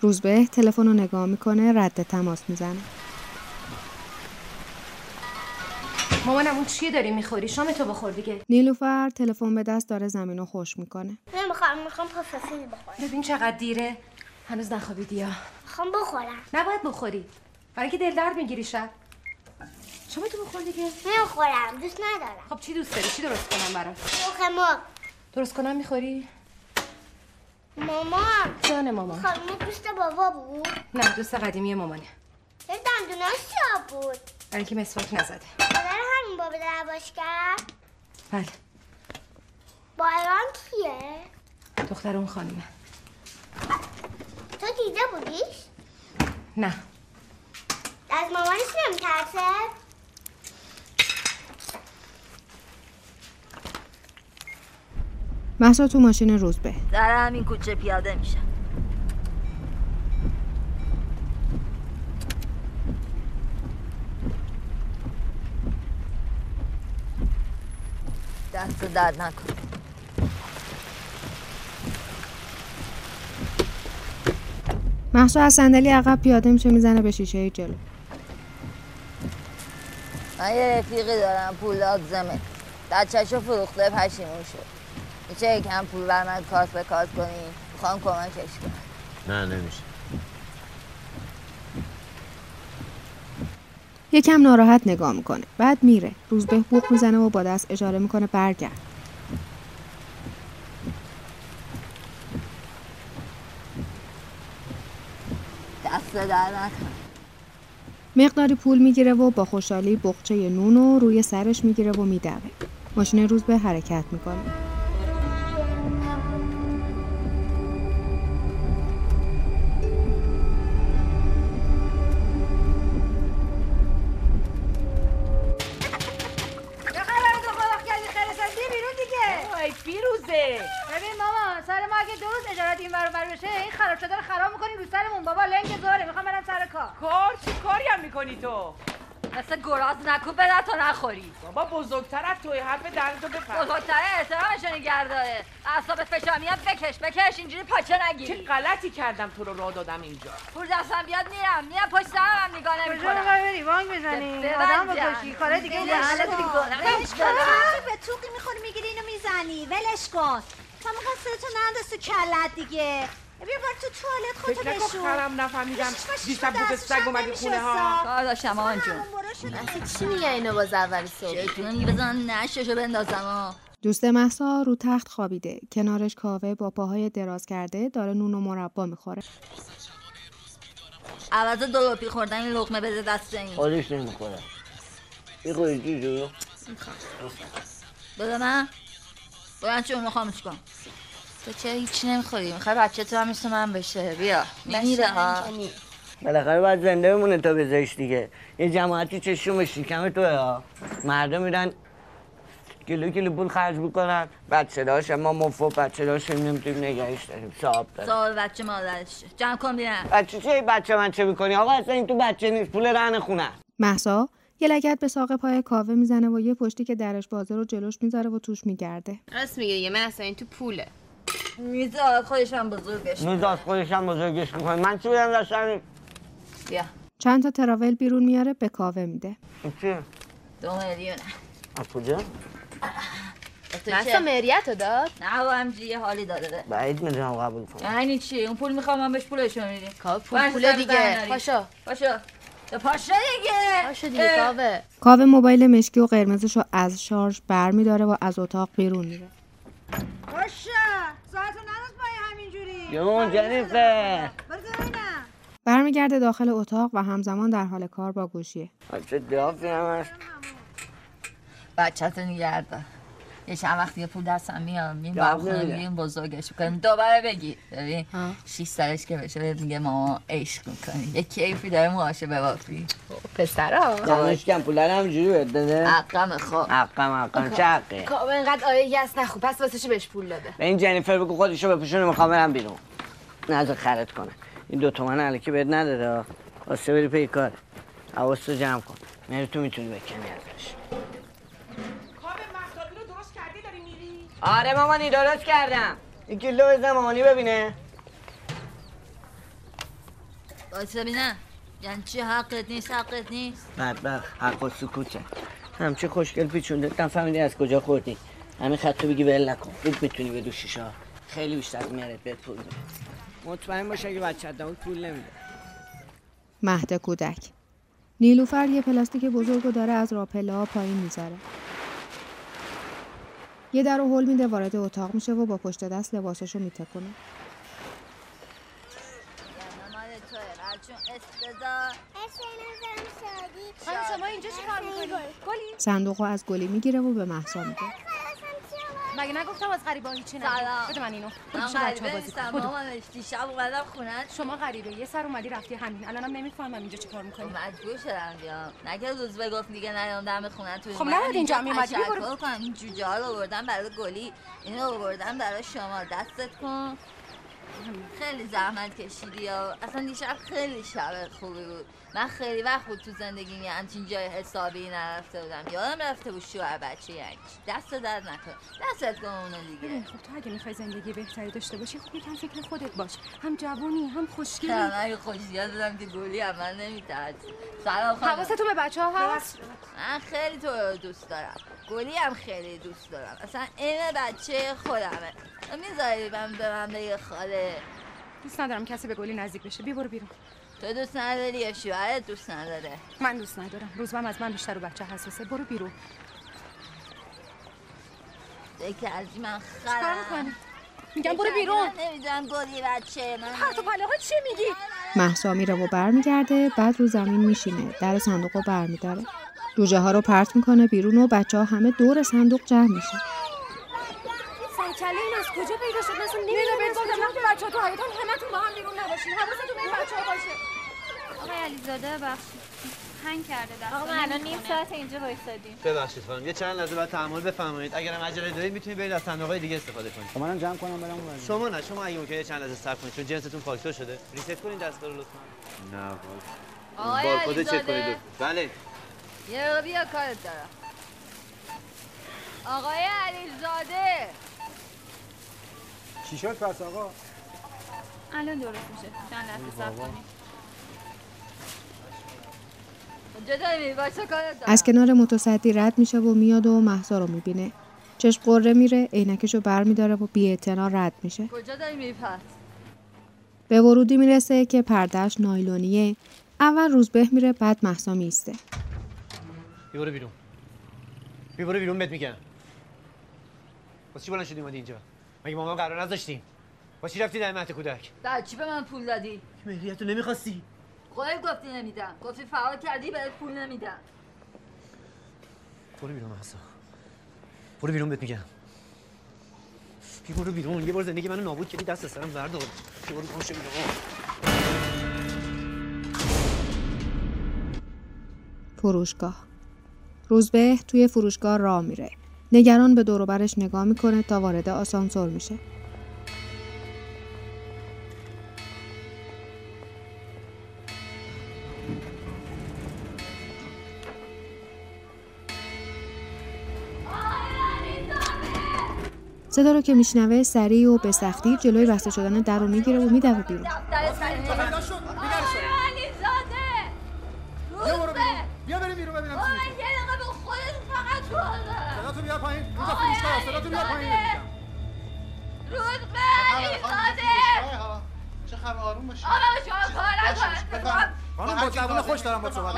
روزبه تلفن رو نگاه می‌کنه رد تماس می‌زنه. مامانم اون چیه داری می‌خوری؟ شام تو بخور دیگه. نیلوفر تلفن به دست داره زمین رو خوش می‌کنه. نمی‌خوام می‌خوام پاسفیل بخورم. ببین چقدر دیره. هنوز نخوابیدی یا؟ می‌خوام بخورم. نباید بخوری. برای که دل درد می‌گیری شب. شام تو بخور دیگه. نمی‌خورم. دوست ندارم. خب چی دوست داری؟ چی درست کنم برات مرغ. درست کنم می‌خوری؟ مامان. جان مامان. خانم دوست بابا بود. نه دوست قدیمی مامانه. یه دندوناش سیاه بود. برای اینکه مسواک نزده. مادر همین بابا درباش کرد. بله. باران کیه؟ دختر اون خانومه تو دیده بودیش؟ نه. از مامانش نمیترسه؟ محسا تو ماشین روزبه در همین کوچه پیاده میشم. دست درد نکن. محسا از صندلی عقب پیاده میشه می‌زنه به شیشه جلو. من یه رفیقی دارم پول لازمه بچهشو فروخته پشیمون شد. میشه یکم پول بر من کارت به کارت کنی؟ می‌خوام کمکش کنم. نه نمیشه. یکم ناراحت نگاه می‌کنه. بعد میره. روزبه بوق می‌زنه و با دست اشاره می‌کنه برگرد. دست در نکن. مقداری پول می‌گیره و با خوشحالی بخچه نون رو روی سرش می‌گیره و میدوه. ماشین روزبه حرکت می‌کنه. فیروزه ببین ماما سر ما اگه دو روز اجارت این ور بشه این خراب شده رو خراب می‌کنی رو سرمون. بابا لنگ زوره می‌خوام برم سر کار. کار؟ چی کاری هم می‌کنی تو؟ مثل گراز نکن به تو نخوری. بابا بزرگتر از توی حرف دهن تو بفهم بزرگتره احترامشو نگه داره اعصابت فشار میاد بکش بکش اینجوری پاچه چه نگیری غلطی کردم تو رو راه دادم اینجا؟ پول دستم بیاد میرم. میرم پشت سرم هم نگاه کجا نمی‌کنم. می‌خوای بری بانک بزنی آدم بکشی کار دیگه کن. ولش کن. به توقی می‌خوری می‌گیری اینو می‌زنی. ولش کن. تو می‌خواد تو ننداز تو کلت دیگه. بیا بار تو توالت خودتو فکر نکن بشور خرم نفهمیدم. دیشب دستش سگ اومدی خونه ها. کار داشتم جون چی میگه اینو باز اول صبح؟ بزن نششو بندازم ها دوست محسا رو تخت خوابیده. کنارش کاوه با پاهای دراز کرده داره نون و مربا می‌خوره. عوض دو روپی خوردن این لقمه بده دست این. خودش نمی‌خوره این خودی جو بده من. بلند چون می‌خوام چیکار تو چرا هیچی نمی‌خوری. می‌خوای بچه تو هم مثل من بشه. بیا. میمیره ها بالاخره باید زنده بمونه تا بذاریش دیگه. یه جماعتی چشم شکم توه ها. مردم میرن کیلو کیلو پول خرج می‌کنن. بچه داشت ما مفو بچه داشت نمی‌تونیم نگهش داریم. صاحب داریم سوال بچه مادرشه جمع کن بیرم بچه چه بچه من چه می‌کنی؟ آقا اصلا این تو بچه نیست. پول رهن خونه. محسا یه لگت به ساق پای کاوه می‌زنه و یه پشتی که درش بازه رو جلوش می‌ذاره و توش میگرده. راست میگه دیگه. من اصلا این تو پوله. میزاد خودش هم بزرگش میزاد خودش هم بزرگش می‌کنه من چی بودم داشتم بیا. چند تا تراول بیرون میاره به کاوه میده. چیه؟ دو میلیونه. از کجا؟ محسا مهریت رو داد؟ نه با همجی یه حالی داده بعید می‌دونم قبول کنم. یعنی چی؟ اون پول می‌خوام من بهش پولشو میدیم کاوه پول پول دیگه. پاشا پاشا پاشا دیگه. پاشا دیگه کاوه. کاوه موبایل مشکی و قرمزش رو از شارژ بر میداره و از اتاق بیرون میره. پای همینجوری. جنیفر برمیگرده داخل اتاق و همزمان در حال کار با گوشیه. بچه دیافی همش. بچه تو نگردار یه چند وقت دیگه پول دستم میریم برم خونه نمیده. میریم بزرگش کنیم دوباره بگی. ببین شیش سالش که بشه میگه ماما عشق می‌کنی. یه کیفی داره موهاشو ببافی پسرا. دانش کم پول همجوری بهت داده؟ عقم خواب عقم عقم چه حقه کاوه اینقدر آیه هست نخو. پس واسه چی بهش پول داده؟ به این جنیفر بگو خودشو بپوشونه می‌خوام برم بیرون. نظر خرد کنه. این دو تومن علیکی بهت نداره واسه بری پی کار. حواستو جمع کن. میری تو می‌تونی بکنی ازش. آره مامانی درست کردم. این کیلو بزن مامانی ببینه. واسه ببینم. یعنی چی؟ حقت نیست حقت نیست. بدبخت حق و سکوته همچه خوشگل پیچونده. نفهمیدی از کجا خوردی. همین خط رو بگی ول نکن. خوب می‌تونی به دوشیشا خیلی بیشتر از میارت بهت پول میده مطمئن باش اگه بچه دامون پول نمیده. مهد کودک. نیلوفر یه پلاستیک بزرگ رو داره از راپله ها پایین می‌ذاره. یه در رو هل میده وارد اتاق میشه و با پشت دست لباساشو؟ گلی صندوق رو از گلی می‌گیره و به محسا میده. مگه نگفتم از غریبا هیچی سلام. بده من اینو. من غریبه نیستم. مامانش دیشب اومدم خونه شما غریبه. یه سر اومدی رفتی همین. الانم نمی‌فهمم اینجا چی کار می‌کنی مجبور شدم بیام. نگه روز بگفت دیگه نیام دم خونه تو خب نباید اینجا میومدی، بیا برو. کنم. این جوجه ها رو آوردم برای گلی. اینو آوردم برای شما. دستت کن. خیلی زحمت کشیدی یا. اصلا دیشب خیلی شب خوبی بود. من خیلی وقت بود تو زندگی یه همچین جای حسابی نرفته بودم. یادم رفته بود شوهر بچه یعنی. دست درد نکن دستت کن اونو دیگه. خب تو اگه می‌خوای زندگی بهتری داشته باشی خب یکم فکر خودت باش. هم جوونی هم خوشگلی. من یه خوشیت دادم که گلی هم من نمیترد سلام خانم. حواستون به بچه ها هست من خیلی تو رو دوست دارم. گلی هم خیلی دوست دارم. اصلا این بچه خودمه. می‌ذاری من به من بگه خاله. دوست ندارم کسی به گلی نزدیک بشه. بیا برو بیرون. تو دوست نداری یا شوهرت دوست نداره؟ من دوست ندارم. روزبم از من بیشتر رو بچه حساسه. برو بیرون. از من خرم؟ میگم برو بیرون. نمی‌دونم گلی بچه من. پرت و پلاها چی میگی؟ محسا میره و برمیگرده بعد رو زمین میشینه. در صندوق رو برمیداره. جوجه ها رو پرت می‌کنه بیرون و بچه ها همه دور صندوق جمع میشن. سرکله این از کجا پیدا شد؟ مثلا نمی‌دونم. بهت گفتم وقتی بچه‌ها تو حیاطن همتون با هم بیرون نباشین. حواستون به این بچه‌ها باشه. علیزاده بخشید هنگ کرده دست آقا ما الان نیم ساعت اینجا وایسادیم. ببخشید خانم یه چند لحظه بعد تحمل بفرمایید. اگر هم عجله دارید می‌تونید برید از صندوق‌های دیگه استفاده کنید. خب منم جمع کنم برم اون. شما نه شما اگه ممکنه یه چند لحظه صبر کنید چون جنستون فاکتور شده. ریست کنید دستا رو لطفا. نه آقای بارکد چک علیزاده. کنید. بله. یه بیا کارت دارم. آقای علیزاده. چی شد پس آقا؟ الان درست میشه. چند لحظه صبر کنید کجا داری میری وایسا کارت دارم از کنار متصدی رد میشه و میاد و محسا رو می‌بینه. چشم قره میره عینکش رو بر میداره و بی رد میشه. کجا داری به ورودی می‌رسه که پردهش نایلونیه. اول روزبه میره بعد محسا میسته برو بیرون. برو بیرون بهت میگم. واسه چی بلند شدی اومدی اینجا؟ مگه ما قرار نذاشتیم؟ واسه چی رفتی در مهد کودک؟ در چی به من پول دادی. مهریت رو نمی‌خواستی؟ خودت گفتی نمیدم. گفتی فرار کردی بهت پول نمیدم. برو بیرون محسا برو بیرون بهت میگم. بیا برو بیرون. یه بار زندگی منو نابود کردی دست سرم بردار. برو گم شو بیرون. فروشگاه. روزبه توی فروشگاه راه میره. نگران به دوروبرش نگاه می‌کنه تا وارد آسانسور میشه. صدا رو که میشنوه سریع و به سختی جلوی بسته شدن در رو می‌گیره و میدوه بیرون چه خوش دارم با صحبت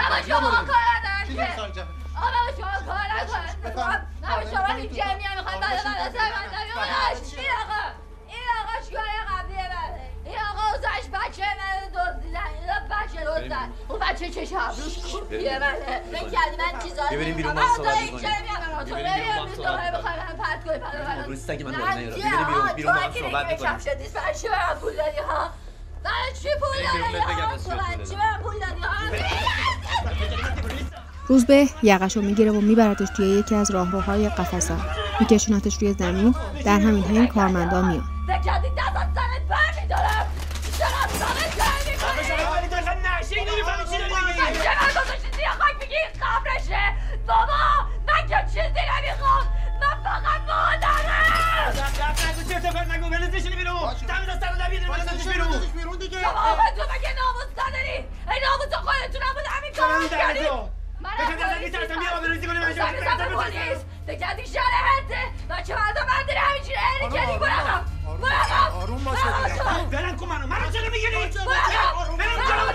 می‌خوای؟ آقا شما کار نکن بفهم. نه شما این جمعی هم می‌خواد بعد من از من داری اونش این آقا این آقا شکای قبلی منه این آقا اوزش بچه منه دزدیدن اینا بچه دزدن اون بچه چش ابروش کوپیه منه فکر کردی من چیزا ببریم بیرون من باید صحبت تو ببریم بیرون دوباره بخوای من پرت کنی من روز سگ من نه، داره چیه؟ ببریم بیرون بیرون تو اگه صحبت شدید برای چی به من پول دادی ها؟ برای چی پول دادی ها؟ تو چی من پول دادی ها؟ روزبه یقش رو می‌گیره و میبردش توی یکی از راهروهای قفسه. میکشونتش روی زمین در همین حین کارمندا میان. این بابا من که چیزی نمی‌خوام من فقط مادرم شما آقا تو مگه ناموس نداری؟ ای ناموس خودتون هم بود همین من از پلیس فکر کردی شرعته بچه مردم من داری همینجوری هلی کردی برم برم آروم باش برم کن منو. منو چرا می‌گیری؟ برم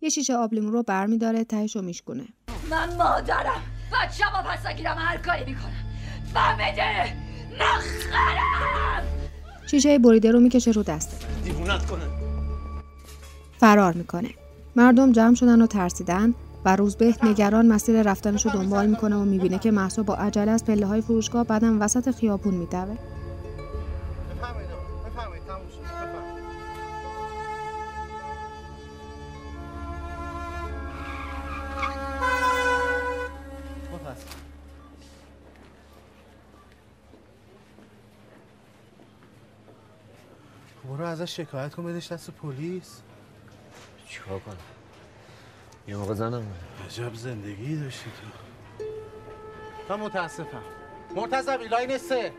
یه شیشه آب لیمو رو برمیداره تهش رو میشکونه. من مادرم. بچه با پس نگیرم هر کاری می‌کنم. فهمیده مسخرم شیشه بریده رو می‌کشه رو دسته دیوونت کنه. فرار می‌کنه. مردم جمع شدن و ترسیدن. و روزبه نگران مسیر رفتنش رو دنبال می‌کنه و می‌بینه که محسا با عجله از پله های فروشگاه بعدم وسط خیابون میدوه. خب برو ازش شکایت کن بدش دست پلیس. چیکار کنم؟ یه موقع زنم. عجب زندگی داشتی تو. من متاسفم. مرتضوی لاین سه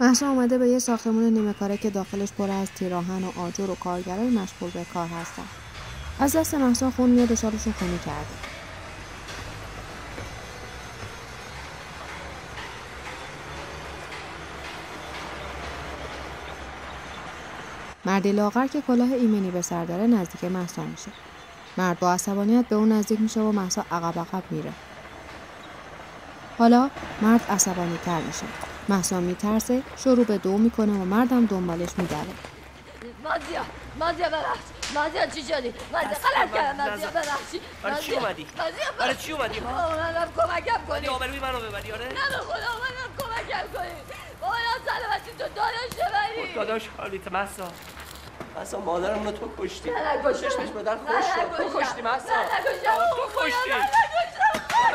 محسا اومده به یه ساختمون نیمه کاره که داخلش پر از تیراهن و آجر و کارگرای مشغول به کار هستن. از دست محسا خون میاد و سالشون خونی کرده. مردی لاغر که کلاه ایمنی به سر داره نزدیک محسا میشه. مرد با عصبانیت به اون نزدیک میشه و محسا عقب عقب میره. حالا مرد عصبانی تر میشه. محسا میترسه شروع به دو می‌کنه و مردم دنبالش میدوه مازیا مازیا ببخش. مازیا چی شدی؟ مازیا غلط کردم. مازیا ببخشی برای چی مازیا- اومدی؟ مازیا برای چی اومدی؟ اومدم کمکم کنی. آبروی منو ببری آره؟ نه به خدا اومدم کمکم کنی. اومدم سلامتی تو داداش ببری. داداش حالیت مسا مسا مادرم رو تو کشتی. نه نکشتم. چشمش به در نه خوش شد. تو. کشتی نکشتم.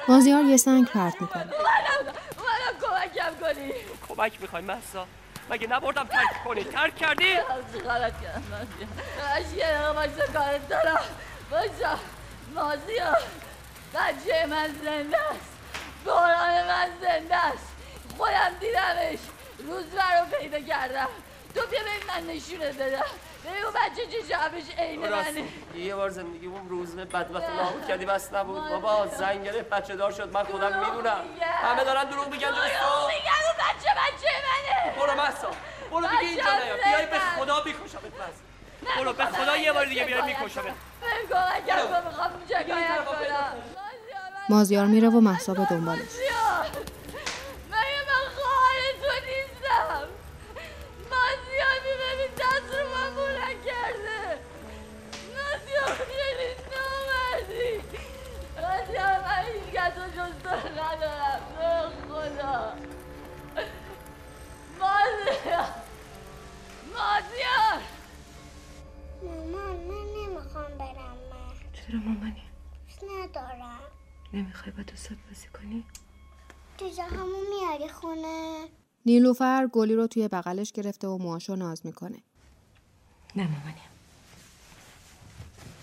تو کشتی. یه سنگ پرت می‌کنه. اومدم کمکم کنی. کمک می‌خوای مسا مگه نبردم ترک کنی؟ ترک کردی؟ از غلط کردم یه بایستا کارت دارم. بایستا مازیا بچه من زنده است. دوران من زنده است. خودم دیدمش. روزبر رو پیدا کردم. تو بیا ببین من نشونه دادم. ببین اون بچه چه شبش عین منه. یه بار زندگی اون روزه بدبخت نابود کردی بس نبود. بابا زنگ گرفت بچه دار شد. من خودم می‌دونم. همه دارن دروغ میگن جز دروغ تو میگن اون بچه بچه منه. برو مسا. برو دیگه اینجا نیا. بیای به خدا میکشمت مسا برو به خدا یه بار دیگه بیای میکشمت. بهم کمکم کن می‌خوام شکایت کنم. مازیار میره و محسا به دنبالش. قاضیان! مامان من نمی‌خوام برم من چرا مامانی؟ دوست ندارم. نمی‌خوای با دوستات بازی کنی؟ جوجه همو میاری خونه. نیلوفر گلی رو توی بغلش گرفته و موهاشو ناز می‌کنه. نه مامانی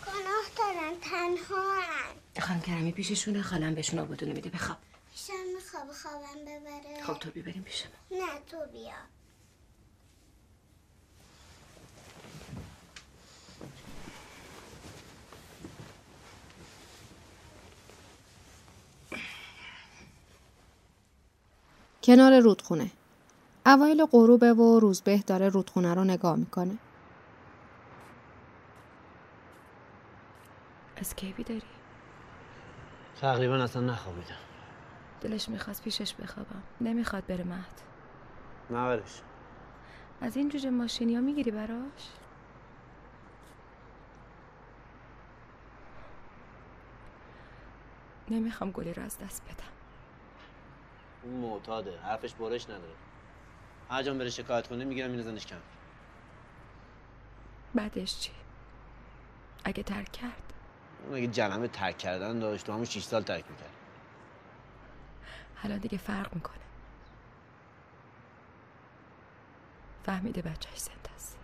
گناه دارن تنها هم خانم کرمی پیششونه خالم بهشون آبادونه میده. بخواب. پیشم میخواب خوابم ببره. خب تو بیبریم پیشم نه تو بیا. کنار رودخونه. اوایل غروبه و روزبه داره رودخونه رو نگاه می‌کنه. از کی بیداری تقریبا اصلا نخوابیدم. دلش می‌خواست پیشش بخوابم. نمی‌خواد بره مهد نبرش از این جوجه ماشینی ها می‌گیری براش؟ نمی‌خوام گلی رو از دست بدم. اون معتاده. حرفش برش نداره. هر جا بره شکایت کنه می‌گیرم میندازنش کم بعدش چی؟ اگه ترک کرد؟ اون اگه جلمه ترک کردن داشت تو همون 6 سال ترک می‌کرد. الان دیگه فرق می‌کنه. فهمیده بچهش زنده است.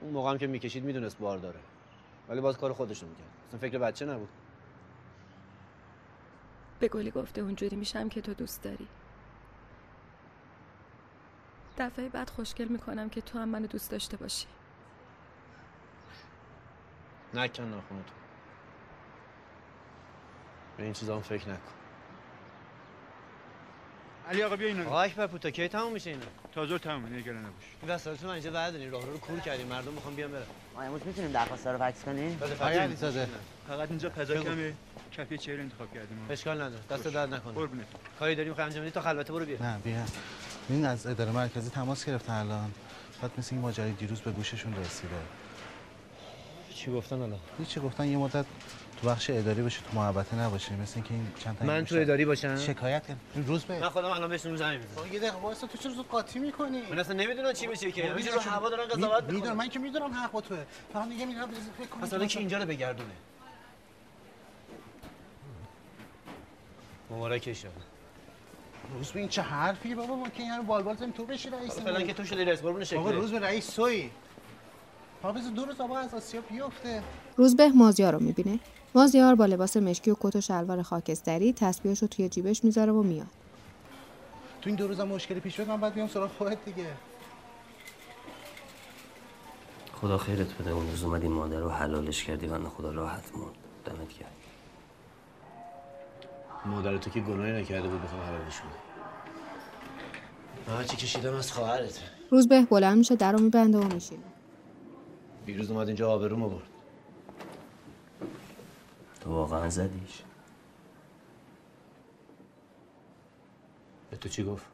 اون موقع هم که می‌کشید می‌دونست بار داره. ولی باز کار خودش رو می‌کرد. اصلا فکر بچه نبود. به گلی گفته اونجوری میشم که تو دوست داری. دفعه بعد خوشگل می‌کنم که تو هم منو دوست داشته باشی. نکن ناخونه تو. به این چیزا فکر نکن. علی آقا بیا اینو آقا اکبر پوتا کی تموم میشه اینا تازه تموم نگران نباش این وسایلتون اینجا بردارین راه رو کور کردیم مردم می‌خوام بیان برن. ما امروز می‌تونیم درخواست رو فکس کنیم؟ آقای علیزاده فقط اینجا پزا. کمه. کفی چهل انتخاب کردیم. اشکال نداره. دست درد نکنه. قربونت. کاری داریم خواهی انجام بدی تا خلوته برو بیا. نه بیا. این از اداره مرکزی تماس گرفتن الان. بعد مثل این ماجرای دیروز به گوششون رسیده. چی گفتن الان؟ هیچی گفتن یه مدت تو بخش اداری باشه تو محبته نباشه مثل اینکه این چند تا من تو اداری باشم. شکایت این روز به من خودم الان بهشون زنگ می‌زنم. یه دقیقه وایسا تو چرا زود قاطی می‌کنی؟ من اصلا نمی‌دونم چی میشه که. همینجوری رو هوا دارن قضاوت می‌دونم می‌کنن من که می‌دونم حق با توه فقط میگم اینا بذار فکر کنم مثلا که اینجا رو بگردونه. مبارکش روز به این چه حرفی بابا؟ ما که این بالبال زمین تو بشی رئیس فعلا که تو شدی رئیس قربون شکل روز به رئیس سوی بذار دو روز آقا از آسیا بیفته. روزبه مازیار رو می‌بینه مازیار با لباس مشکی و کت و شلوار خاکستری تسبیحش رو توی جیبش می‌ذاره و میاد. تو این دو روزم مشکلی پیش بیاد من باید بیام سراغ خودت دیگه. خدا خیرت بده اون روز اومدی مادر رو حلالش کردی و خدا راحت موند دمت کرد مادر تو که گناهی نکرده بود بخوام حلالش کنم. هرچی کشیدم از خواهرت. روزبه بلند میشه در رو میبنده و میشینه. دیروز اومد اینجا آبرومو برد تو واقعا زدیش. به تو چی گفت؟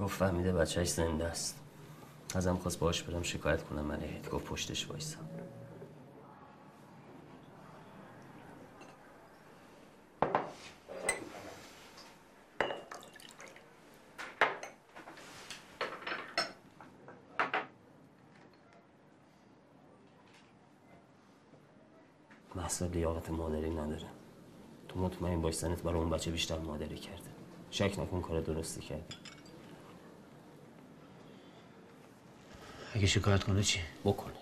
گفت فهمیده بچهش زنده است. ازم خواست باش برم شکایت کنم من گفت پشتش وایسا. محصا لیاقت مادری نداره. تو مطمئن باش زنت برای اون بچه بیشتر مادری کرده. شک نکن کار درستی کرده. اگه شکایت کنه چی؟ بکنه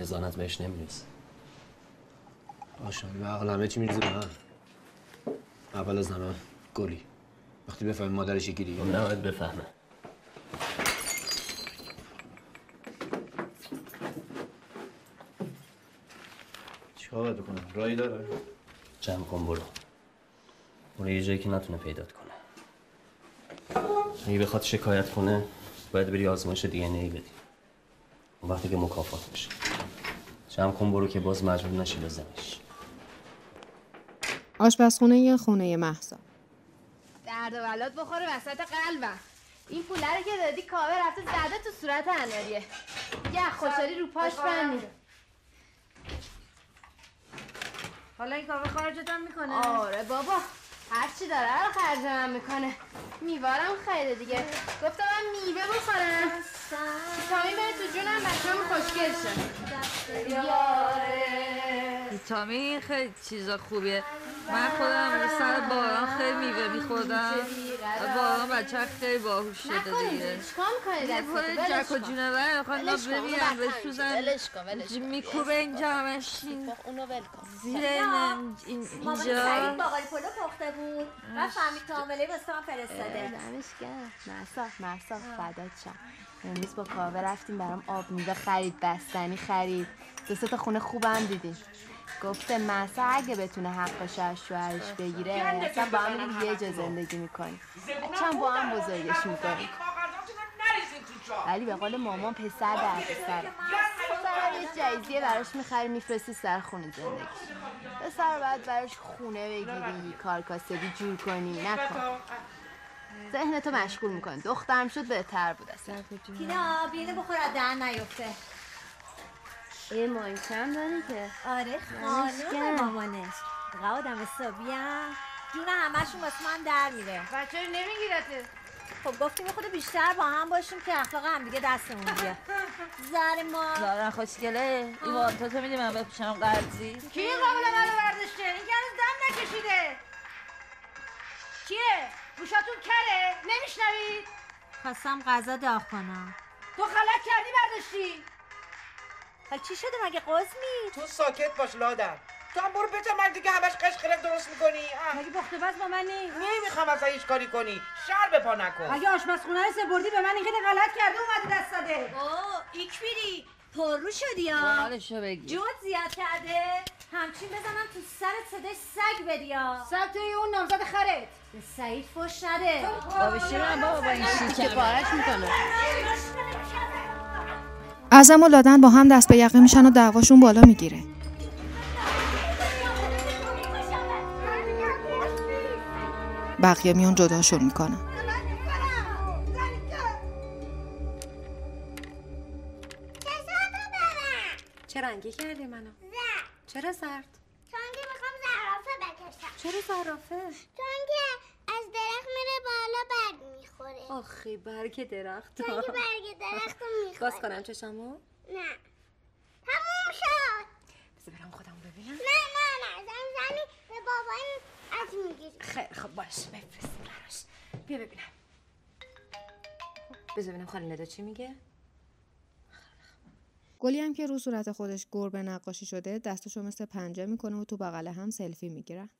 نزانت بهش نمی‌رسه باشه به عقل همه چی میریزه به هم. اول از همه گلی. وقتی بفهمی مادرش یکی دیگه. نباید بفهمه. چیکار باید بکنم رایی داره؟ جمع کن برو. برو یه جایی که نتونه پیدات کنه. اگه بخواد شکایت کنه باید بری آزمایش دی ای بدی. اون وقتی که مکافات بشه. جمع کن برو که باز مجبور نشی بزنش آشپزخونه یه خونه محسا درد و بلات بخوره وسط قلبم. این پوله رو که دادی کاوه رفته زده تو صورت اناریه. یه خوشحالی رو پاش بندی. حالا این کاوه خارجت هم می‌کنه. آره بابا هر چی داره رو خرج من می‌کنه. میوارم خیلی دیگه. گفتم من میوه بخورم. ویتامین بره تو جونم بچه‌م خوشگل شه. یاره. ویتامین خیلی چیز خوبیه. من خودم سر باران خیلی میوه میخوردم. باران بچه خیلی باهوش شده دیگه. یه ولش جک و کن. جونور می‌خوان بسوزن. کن، ولش کن. میکوبه اینجا همش. این اونو ول کن. زیر این- این- مامان اینجا. سعید باقالی پلو پخته بود. و فهمید تامله واسه من فرستاده. دمش گرم. مرسا مرسا فدات شم امروز با کاوه رفتیم برام آب میوه خرید بستنی خرید. دو سه تا خونه خوبم دیدیم. گفته مرسا اگه بتونه حقش از شوهرش بگیره اصلا با هم یه جا زندگی می‌کنیم. بچم با هم بزرگش می‌کنیم ولی به قول مامان پسر در پسر پسر یه جایزیه براش می‌خری میفرستی سر خونه زندگی. پسر باید براش خونه بگیری کار کاسبی جور کنی. نکن. ذهنتو مشغول می‌کنه دخترم شد بهتر بود اصلا. تینا بینه بخور از دهن نیفته. یه مایکم داری که. آره خانم مامانش. دقیقا آدم حسابی هم جون همشون واسه من در میره. بچه نمیگیرته. خب گفتیم خود بیشتر با هم باشیم که اخلاق هم دیگه دستمون بیاد زر ما. زارن خوشگله. این وانتا تو میدی من بپوشم قرضی؟ کی این قابل منو برداشته این که هنوز دم نکشیده. کیه گوشاتون کره؟ نمیشنوید؟ خواستم غذا داغ کنم. تو غلط کردی برداشتی حالا چی شده مگه قزمی تو ساکت باش لادر تو هم برو بجا من دیگه همش قشقرق درست می‌کنی مگه بخت بس با من نی نمی‌خوام اصلا هیچ کاری کنی شر به پا نکن مگه آشپزخونه رو سپردی به من اینکه غلط کرده اومدی دست داده اوه ایک بیری پررو شدی ها حالشو بگی جوت زیاد کرده همچین بزنم تو سرت صدای سگ بدی ها سگ توی اون نامزد خرت به سعید فش نده بابا شیرم بابا با این که پارش می‌کنه اعظم و لادن با هم دست به یقه میشن و دعواشون بالا می‌گیره بقیه میان جداشون می‌کنن چه رنگی کردی منو؟ چرا زرد؟ چون که می‌خوام زرافه بکشم چرا زرافه؟ چون که از درخت میره بالا برگ می‌خوره. آخی برگ درخت. که برگ درخت رو می‌خوره. باز کنم چشمو؟ نه. تموم شد. بذار برم خودم ببینم. نه نه نه. زن زنی به بابای از می‌گیری. خیلی خب باش. بفرستیم براش. بیا ببینم. بذار ببینم خاله ندا چی میگه. گلی هم که رو صورت خودش گربه نقاشی شده دستشو مثل پنجه می‌کنه و تو بغل هم سلفی می‌گیرن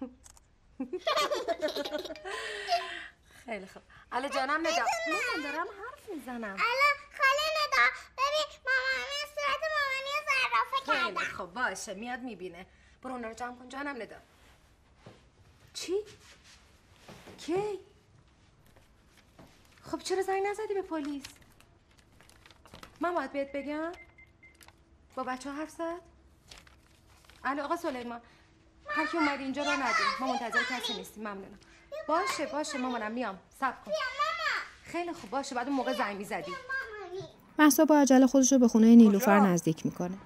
خیلی خوب حالا جانم ندا من دارم حرف می‌زنم الان خاله ندا ببین مامان صورت مامانی رو زرافه خیلی کردم خب باشه میاد می‌بینه برو اونا رو جمع کن جانم ندا چی؟ کی؟ خب چرا زنگ نزدی به پلیس؟ من باید بهت بگم؟ با بچه ها حرف زد؟ الو آقا سلیمان هر کی اومد اینجا رو ندیم. ما منتظر کسی نیستیم. ممنونم. باشه باشه. مامانم میام. سب کن. خیلی خوب. باشه. بعد اون موقع زنگ می‌زدی. محسا با عجله خودش رو به خونه نیلوفر نزدیک می‌کنه.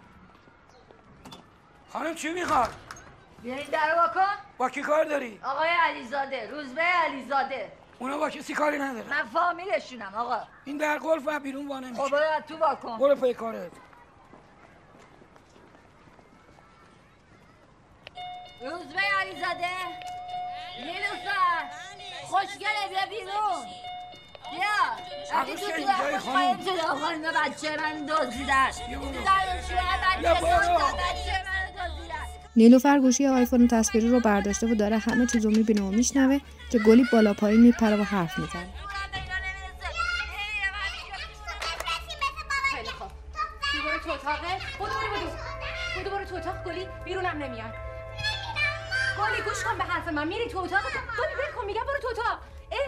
خانم چی می‌خواد؟ بیاین در واکن. با کی کار داری؟ آقای علیزاده. روزبه علیزاده. اونا با کسی کاری نداره من فامیلشونم آقا. این در گلف و بیرون وا نمیشه خب تو واکن. برو پی کارت. روزبه علیزاده. نیلوفر. خوشگله بیا بیرون. بیا. وقتی تو تو خوش خانم. قایم شده اینا بچه من دزدیدن. زن شوهر بچه برو. دزدن بچه من دزدیدن. نیلوفر گوشی آیفون تصویری رو برداشته و داره همه چیز رو می‌بینه و میشنوه که گلی بالا پایین میپره و حرف می‌زنه. خیلی خوب. تو اتاقه بودو برو بودو بودو برو. تو اتاق. گلی بیرونم نمیاد. گوش کن به حرف من. میری تو اتاق؟ گلی ول کن میگم برو تو اتاق. اه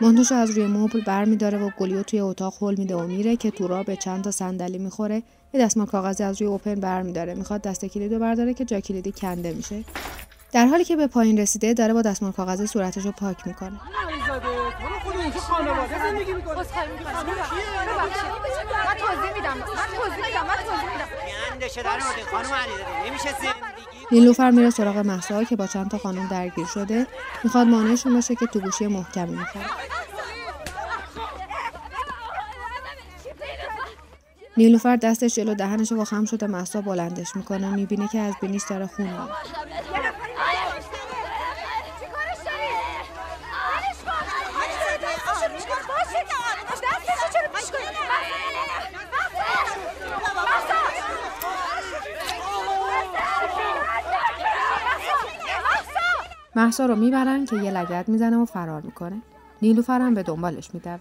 مانتوشو از روی مبل بر میداره و گلیو توی اتاق هل میده و میره که تو راه به چند تا صندلی می‌خوره. یه دستمال کاغذی از روی اوپن بر میداره می‌خواد دست کلیدو برداره که جا کلیدی کنده میشه. در حالی که به پایین رسیده داره با دستمال کاغذی صورتشو پاک می‌کنه. من توضیح میدم. من توضیح میدم. من توضیح میدم. نیلوفر میره سراغ محسا که با چند تا خانم درگیر شده. می‌خواد مانعشون بشه که تو گوشی محکمی می‌خوره نیلوفر دستش جلو دهنش با خم شده محسا بلندش می‌کنه. می‌بینه که از بینیش داره خون میاد محسا رو می‌برن که یه لگد می‌زنه و فرار می‌کنه. نیلوفر هم به دنبالش میدوه.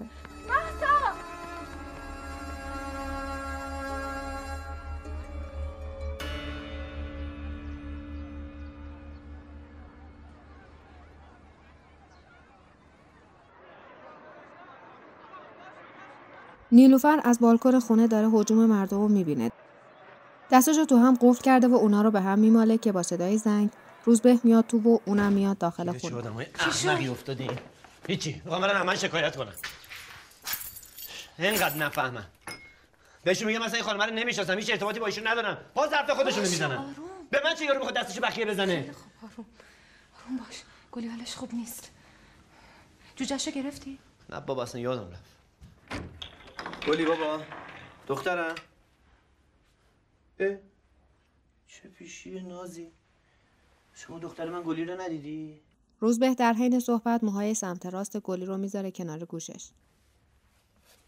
نیلوفر از بالکن خونه داره هجوم مردم رو می‌بینه. دستاشو تو هم قفل کرده و اونا رو به هم میماله که با صدای زنگ روزبه میاد تو و اونم میاد داخل چه خونه. آدمای احمقی افتادین هیچی. می‌خوام برن همه شکایت کنم اینقدر نفهمم بهشون میگم مثلا این خانم رو نمی‌شناسم. هیچ ارتباطی با ایشون ندارم. باز حرف خودشونو می‌زنن. به من چه یارو می‌خواد دستشو بخیه بزنه؟ آروم. آروم باش. گلی حالش خوب نیست. جوجهشو گرفتی؟ نه بابا اصلا یادم رفت. گلی بابا. دخترم. اه. چه پیشی نازی. شما دختر من گلی رو ندیدی؟ روزبه در حین صحبت موهای سمت راست گلی رو می‌ذاره کنار گوشش.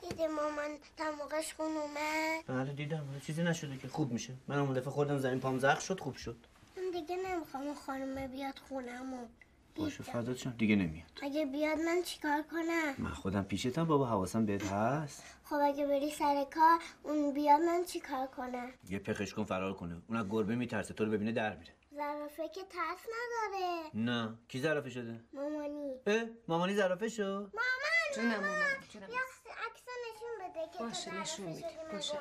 دیدی مامان دماغش خون اومد. بله دیدم. چیزی نشده که خوب میشه. من اون دفعه خوردم زمین پام زخم شد خوب شد. من دیگه نمی‌خوام اون خانومه بیاد خونمون. باشه فدات شم دیگه نمیاد. اگه بیاد من چیکار کنم؟ من خودم پیشتم بابا حواسم بهت هست. خب اگه بری سر کار اون بیاد من چیکار کنم؟ یه پخش کن فرار کنه. اون از گربه میترسه تو رو ببینه در میره. زرافه که ترس نداره. نه. کی زرافه شده؟ مامانی. اه مامانی زرافه شو. مامان جونم مامان. مامان جونم بیا عکسو نشون بده که باشه تو نشون زرافه میدی شدی، من باشه.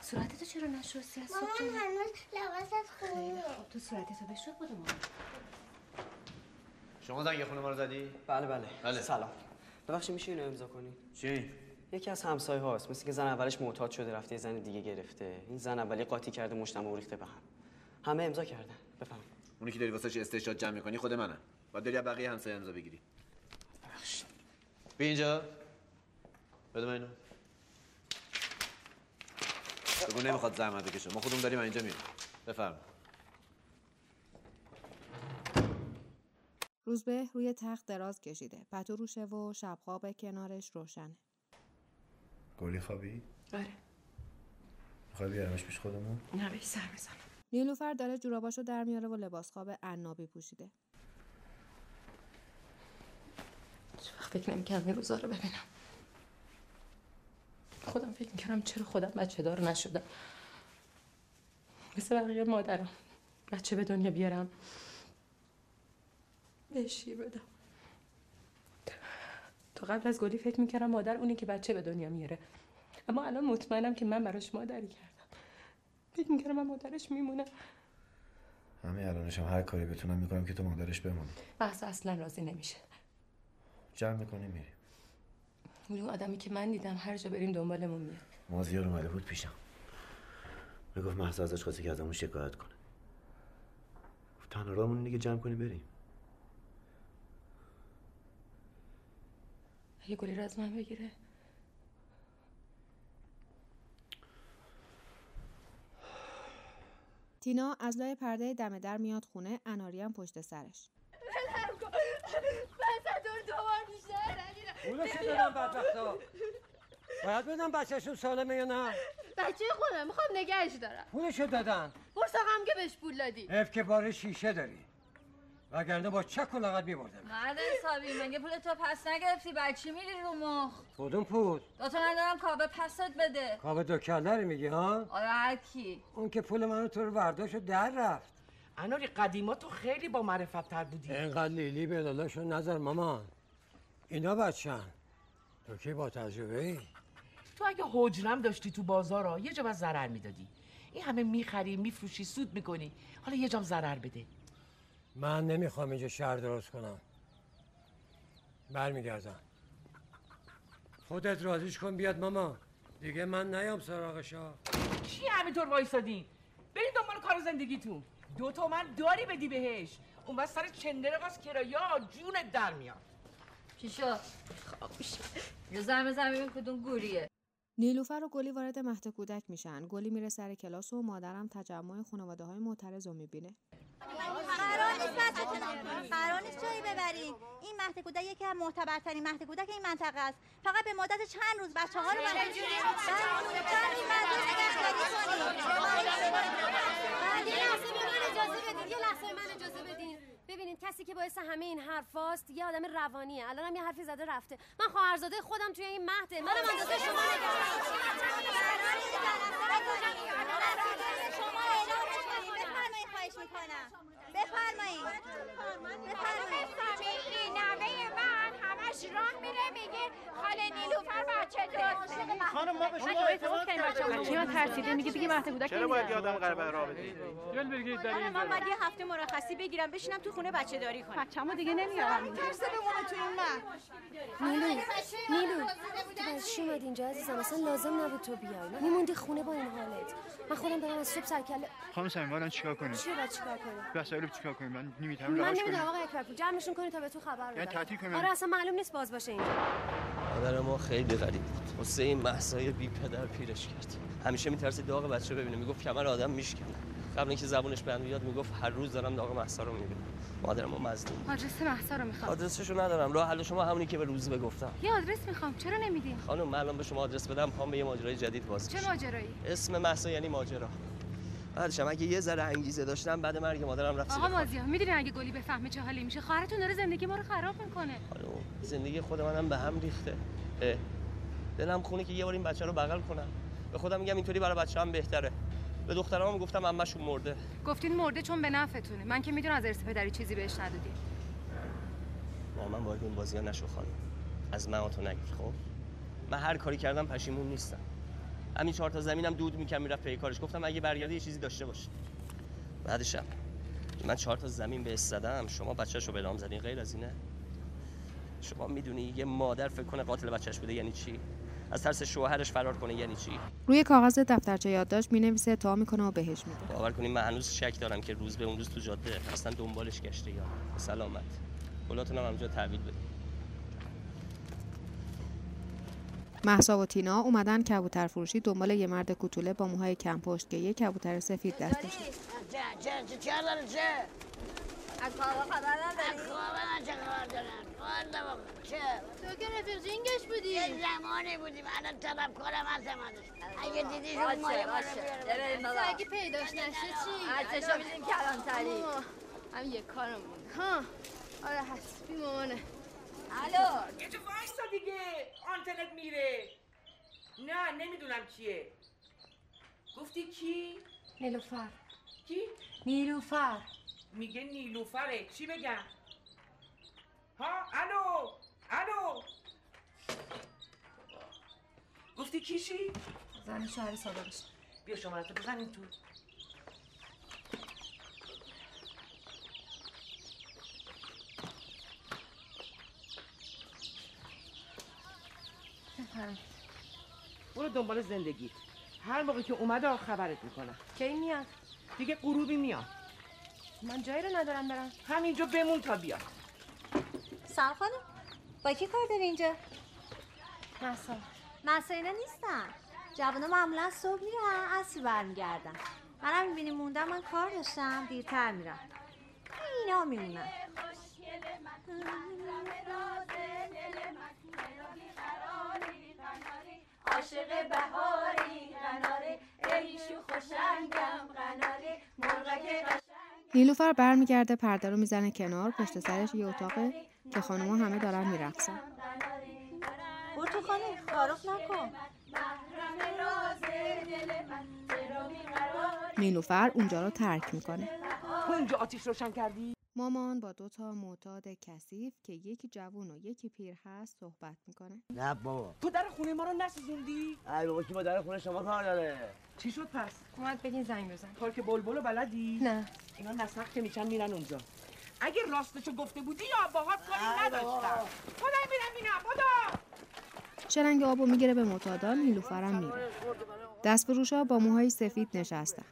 صورتتو چرا نشستی؟ از صبح مامان؟ هنوز لباست خونیه خب تو صورتتو بشور بودم شما زنگ خونه ما رو زدی؟ بله بله. بله. سلام. ببخشید میشه اینو امضا کنی؟ چی؟ یکی از همسایه هاست مثل که زن اولش معتاد شده رفته یه زن دیگه گرفته. این زن اولی قاطی کرده مجتمع و ریخته به هم. همه امضا کردن. بفهم. اونی که داری واسه استشهاد جمع می‌کنی خود منم. باید داری بقیه همسایه امضا بگیری. بیا اینجا. بده من اینو بگو نمی‌خواد زحمت بکشه. ما خودمون داریم اینجا میریم. بفرم روزبه روی تخت دراز کشیده. پتو روشه و شبخواب کنارش روشنه. گلی خوابی؟ آره. می‌خوای بیارمش پیش خودمون؟ نه بهش سر بزنم نیلوفر داره جوراباشو در میاره و لباس خواب عنابی پوشیده. فکر نمی‌کردم این روزا رو ببینم. خودم فکر می‌کردم چرا خودم بچه دار نشدم. مثل بقیه مادرم. بچه به دنیا بیارم. بهش بدم. تا قبل از گلی فکر می‌کردم مادر اونی که بچه به دنیا میاره. اما الان مطمئنم که من براش مادری کردم. فکر می‌کردم من مادرش میمونم همین الانش هم هر کاری بتونم می‌کنم که تو مادرش بمونی. بحث اصلا راضی نمیشه. جمع می‌کنی میری. اون آدمی که من دیدم هر جا بریم دنبالمون میاد. مازیار اومده بود پیشم. می‌گفت محسا ازش خواسته که ازمون شکایت کنه. گفت تنها راهمون اینه که جمع کنیم بریم. اگه گلی رو از من بگیره. تینا از لای پرده دم در میاد خونه اناری هم پشت سرش. پولش دادم بدبختا باید بدم بچهشون سالمه یا نه. بچه خودم می‌خوام نگهش دارم. پولشو دادن. برساقم که بهش پول دادی. حیف که بار شیشه داری. وگرنه با چک و لغت میبردم. مرد حسابی مگه پول تو پس نگرفتی؟ بچی میری رو مخ؟ کدوم پول؟ دوتا من دارم کابه پست بده. کابه دو کله رو میگی ها؟ آره هر کی. اون که پول منو تو رو برداشت و در رفت. اناری قدیما تو خیلی با معرفت تر بودی. اینقدر لیلی به لالاشو نظر مامان. اینا بچن تو که با تجربه ای؟ تو اگه حجرم داشتی تو بازار ها یه جا ضرر می‌دادی. این همه می‌خری میفروشی سود می‌کنی. حالا یه جام ضرر بده. من نمی‌خوام اینجا شهر درست کنم. برمیگردم. خودت راضیش کن بیاد ماما. دیگه من نیام سراغشا. چی همینطور وایسادین برین دنبال کار زندگیتون. دو تومن داری بدی بهش. اون بس سر چندره قاس کرایه جونت در میاد؟ خب میشه یه بزن ببین کدوم گوریه. نیلوفر و گلی وارد مهد کودک میشن. گلی میره سر کلاس و مادرم تجمع خانواده های معترض رو می‌بینه. قرار نیست جایی ببریم. این مهد کودک یکی از معتبرترین مهد کودک این منطقه است. فقط به مدت چند روز بچه ها رو چند روز ببینید کسی که باعث همه این حرفاست یه آدم روانیه. الان هم یه حرفی زده رفته. من خواهرزاده خودم توی این مهده منم اندازه شما شما اعلامش کنید بفرمایید خواهش می‌کنم. بفرمایید بفرمایید این نوه من همش راه میره میگه خاله نیلوفر بچه دار خانم ما به شما اعتماد کردیم. بچه من ترسیده؟ میگه دیگه مهد کودک چرا باید یه آدم قربه راه بدید گل بگید در حالا من یه هفته مرخصی بگیرم بشینم تو خونه بچه داری کنم. بچه‌مو دیگه نمیارم. ترسه بمونه تو این من نیلو نیلو. تو چی اومدی اینجا عزیزم اصلا لازم نبود تو بیای. میموندی خونه با این حالت. من خودم دارم از صبح سرکله خانم صمیم الان چیکار کنیم؟ چی باید چیکار کنیم وسایل رو چیکار کنیم؟ من نمی‌تونم من نمی‌دونم آقا اکبرپور جمعشون کنی تا به تو خبر بدم. یعنی تعطیل کنیم؟ آره اصلا معلوم نیست باز باشه اینجا. مادر ما خیلی غریب بود. واسه این بی پدر پیرش کرد. همیشه میترسید داغ بچه ببینه. می‌گفت کمر آدم میشکنه. قبل اینکه زبونش بند بیاد می‌گفت هر روز دارم داغ محسا رو می‌بینم. مادر ما مظلوم. آدرس محسا رو می‌خوام. آدرسشو ندارم. راه حل شما همونی که به روز بگفتم. یه آدرس می‌خوام. چرا نمیدی؟ خانم من الان به شما آدرس بدم. پام به یه ماجرای جدید باز چه. ماجرایی؟ اسم محسا یعنی ماجرا. بعدش هم اگه یه ذره انگیزه داشتم بعد مرگ مادرم رفت آقا مازیار می‌دونی اگه گلی بفهمه چه حالی میشه؟ خواهرتون داره زندگی ما رو خراب می‌کنه. خانم زندگی خود منم به هم ریخته. اه. دلم خونه که یه بار این بچه رو بغل کنم. به خودم میگم اینطوری برای بچه هم بهتره. به دخترام گفتم عمه‌شون مرده. گفتین مرده چون به نفعتونه. من که می‌دونم از ارث پدری چیزی بهش ندادی. نه من وارد این بازی ها نشو خانم. از من تو نگیر خب؟ من هر کاری کردم پشیمون نیستم. همین چهار تا زمینم دود میکم می‌رفت پی کارش. گفتم اگه برگرده یه چیزی داشته باشه بعدشم. من چهار تا زمین به زدم. شما بچه‌شو به نام زدین غیر از اینه. شما می‌دونی یه مادر فکر کنه قاتل بچهش بوده یعنی چی؟ از ترس شوهرش فرار کنه یعنی چی؟ روی کاغذ دفترچه یادداشت می‌نویسه تا می‌کنه و بهش میده. باور کنید من هنوز شک دارم که روز به اون روز تو جاده. اصلا دنبالش گشته یا سلامت. گلاتون هم همونجا تحویل بده محسا و تینا اومدن کبوتر فروشی دنبال یه مرد کوتوله با موهای کم پشت که یه کبوتر سفید دستشه چه چه چه چه داره چه؟ از کارا خبر نداری؟ از کارا چه خبر دارم؟ کار چه؟ تو که رفیق جینگش بودی. یه زمانی بودیم. الان طلب کارم هستم ازش اگه دیدی شما باشه، مال ما باشه. اگه پیداش نشه چی؟ ارتشا میدیم کلانتری. هم یه کارم بود ها. آره حسبی مامانه الو. یه جا وایستا دیگه. آنتنت میره. نه نمی‌دونم کیه. گفتی کی؟ نیلوفر. کی؟ نیلوفر. میگه نیلوفره. چی بگم؟ ها؟ الو؟ الو؟ گفتی کیشی؟ زن شوهر سابقش بیا شمارتو بزنین تو. برو دنبال زندگی. هر موقع که اومده خبرت می‌کنم کی میاد؟ دیگه غروبی میاد. من جایی رو ندارم برم. همینجا بمون تا بیاد. سلام خانم. با کی کار داری اینجا؟ محسا محسا اینا نیستن. جوانا معمولا صبح میرن عصر برمیگردن. منم می‌بینی موندم من کار داشتم دیرتر میرم. اینا میمونن. عاشق بهاری قناره. ای شو خوشنگم قناره. مرغک نیلوفر برمیگرده پرده رو می‌زنه کنار پشت سرش یه اتاقه که خانوما همه دارن میرقصن. برو تو خانه تعارف نکن. نیلوفر اونجا رو ترک می‌کنه. اونجا آتیش روشن کردی؟ مامان با دو تا معتاد کثیف که یکی جوون و یکی پیر هست صحبت می‌کنه. نه بابا. تو در خونه ما رو نسوزوندی؟ ای بابا کی با در خونه شما کار داره؟ چی شد پس؟ اومد بگین زنگ بزن. پارک بلبل بلدی؟ نه. اینا نسخ که میشن میرن اونجا. اگه راستشو گفته بودی یا باهات کاری نداشتم. خدا میرم اینا خدا! شلنگ آبو می‌گیره به معتادان نیلوفرم میره دست فروشا با موهای سفید نشستن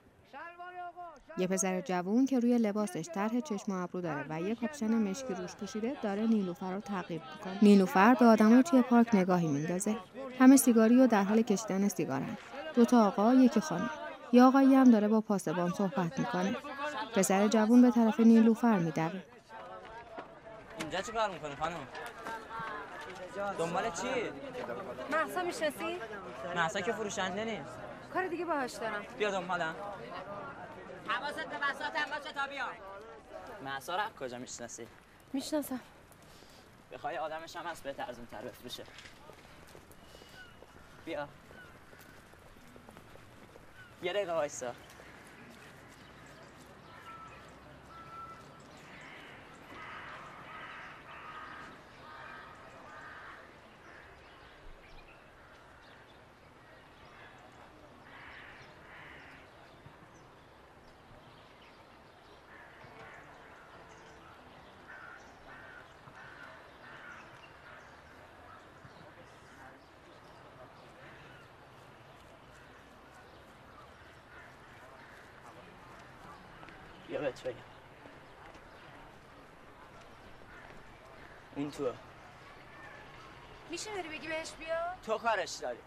یه پسر جوون که روی لباسش طرح چشم و ابرو داره و یه کاپشن مشکی روش پوشیده داره نیلوفر رو تعقیب می‌کنه نیلوفر به آدمای توی پارک نگاهی میندازه همه سیگاری و در حال کشیدن سیگارن. دو تا آقا یکی خانم. یه آقایی هم داره با پاسبان صحبت می‌کنه. پسر جوون به طرف نیلوفر میدوه. اینجا چی کار می‌کنی خانم؟ دنبال چی؟ محسا می‌شناسی؟ محسا که فروشنده نیست کار دیگه باهاش دارم بیا دنبالم حواست به بسات هم باشه تا بیا محسا رو کجا می‌شناسی؟ می‌شناسم. بخوای آدمش هم هست بهتر از اون تر بفروشه. بیا. یه دقیقه وایسا. بیا بهت بگم این توه میشه بری بگی بهش بیا تو کارش داری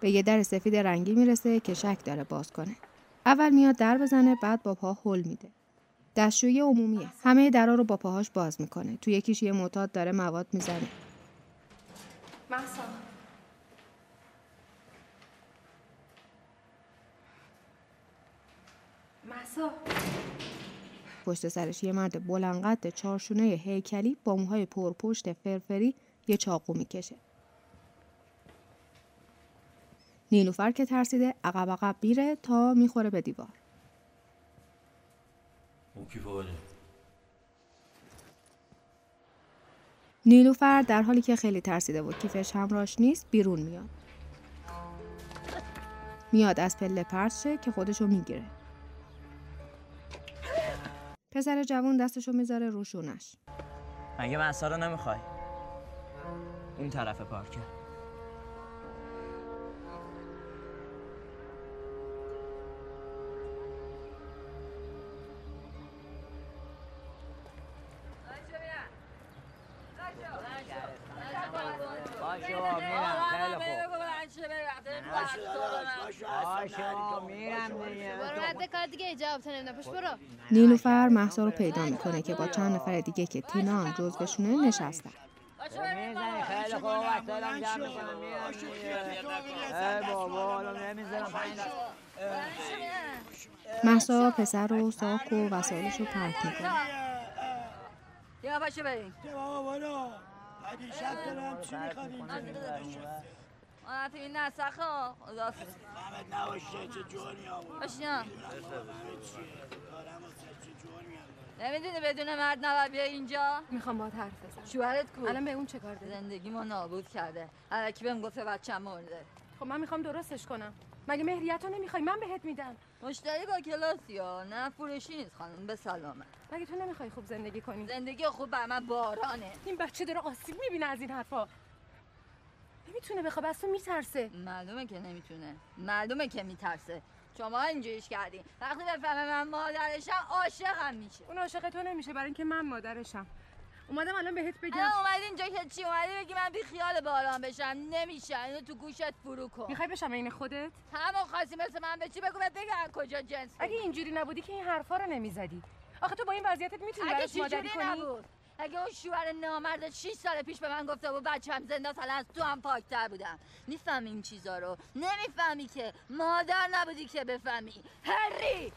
به یه در سفید رنگی می‌رسه که شک داره باز کنه. اول میاد در بزنه بعد با پا هل میده. دستشویی عمومیه. همه درا رو با پاهاش باز می‌کنه. تو یکیش یه معتاد داره مواد می‌زنه. محسا محسا پشت سرش یه مرد بلندقد چارشونه هیکلی با موهای پرپشت فرفری یه چاقو می‌کشه. نیلوفر که ترسیده عقب عقب میره تا می‌خوره به دیوار. اون کی نیلوفر در حالی که خیلی ترسیده و کیفش همراش نیست بیرون میاد. میاد از پله پرت که خودشو می‌گیره. پسر جوون دستشو می‌ذاره رو شونش. مگه محسا رو نمی‌خوای اون طرف پارکه نیلوفر محسا رو پیدا می‌کنه که با چند نفر دیگه که تینا هم جز بشونه نشستن. محسا پسر رو ساک و وسایلش رو پرت می‌کنه. یا باشه بریم بابا برو اگه شب دارم چی می‌خواد تو این نسخه ها خدا محمد نباشه چه آمون نمی‌دونی بدون مرد نباید بیا اینجا؟ می‌خوام باهات حرف بزنم. شوهرت کو؟ الان به اون چه کار داری؟ زندگی ما نابود کرده. الکی بهم گفته بچه‌م مرده. خب من می‌خوام درستش کنم. مگه مهریت رو نمی‌خوای؟ من بهت میدم. مشتری با کلاسی ها نه فروشی نیست خانم به سلامه. مگه تو نمی‌خوای خوب زندگی کنی؟ زندگی خوب بر من بارانه. این بچه داره آسیب می‌بینه از این حرفا. نمی‌تونه بخواب از تو میترسه. معلومه که نمی‌تونه. معلومه که میترسه. شما اینجوریش کردین. وقتی بفهمه من مادرشم عاشقم میشه. اون عاشق تو نمیشه برای اینکه من مادرشم. اومدم الان بهت بگم. اومدی اینجا که چی اومدی؟ بگی من بی خیال باران بشم. نمیشه. اینو تو گوشت فرو کن. می‌خوای بشم عین خودت؟ همون خاصی مثل من به چی بگو بهت بگم کجا جنس اگه اینجوری نبودی که این حرفا رو نمی‌زدی. آخه تو با این وضعیتت می‌تونی براش مادری کنی؟ نبود؟ اگه اون شوهر نامرد 6 سال پیش به من گفته بود بچه‌م زنده است از تو هم پاکتر بودم. می‌فهمی این چیزا رو؟ نمی‌فهمی که. مادر نبودی که بفهمی. هری!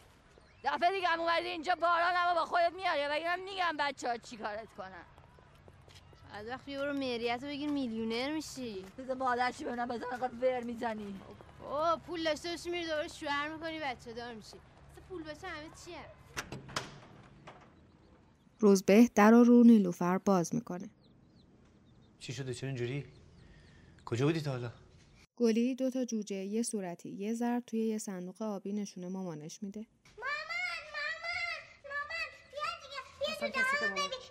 دفعه دیگه هم اومدی اینجا باران هم با خودت میاری و میگم بچه ها چی کارت کنن. از وقتی برو مهریت رو بگیر میلیونر میشی. بذار مادرشی ببینم بزن انقدر ور می‌زنی. اوه پول داشته باشی میری دوباره شوهر می‌کنی بچه دار میشی پول باشه همه چیه؟ روزبه در رو رو نیلوفر باز می‌کنه. چی شده؟ چرا اینجوری؟ کجا بودی تا حالا؟ گلی دو تا جوجه یه صورتی یه زرد توی یه صندوق آبی نشونه مامانش میده. مامان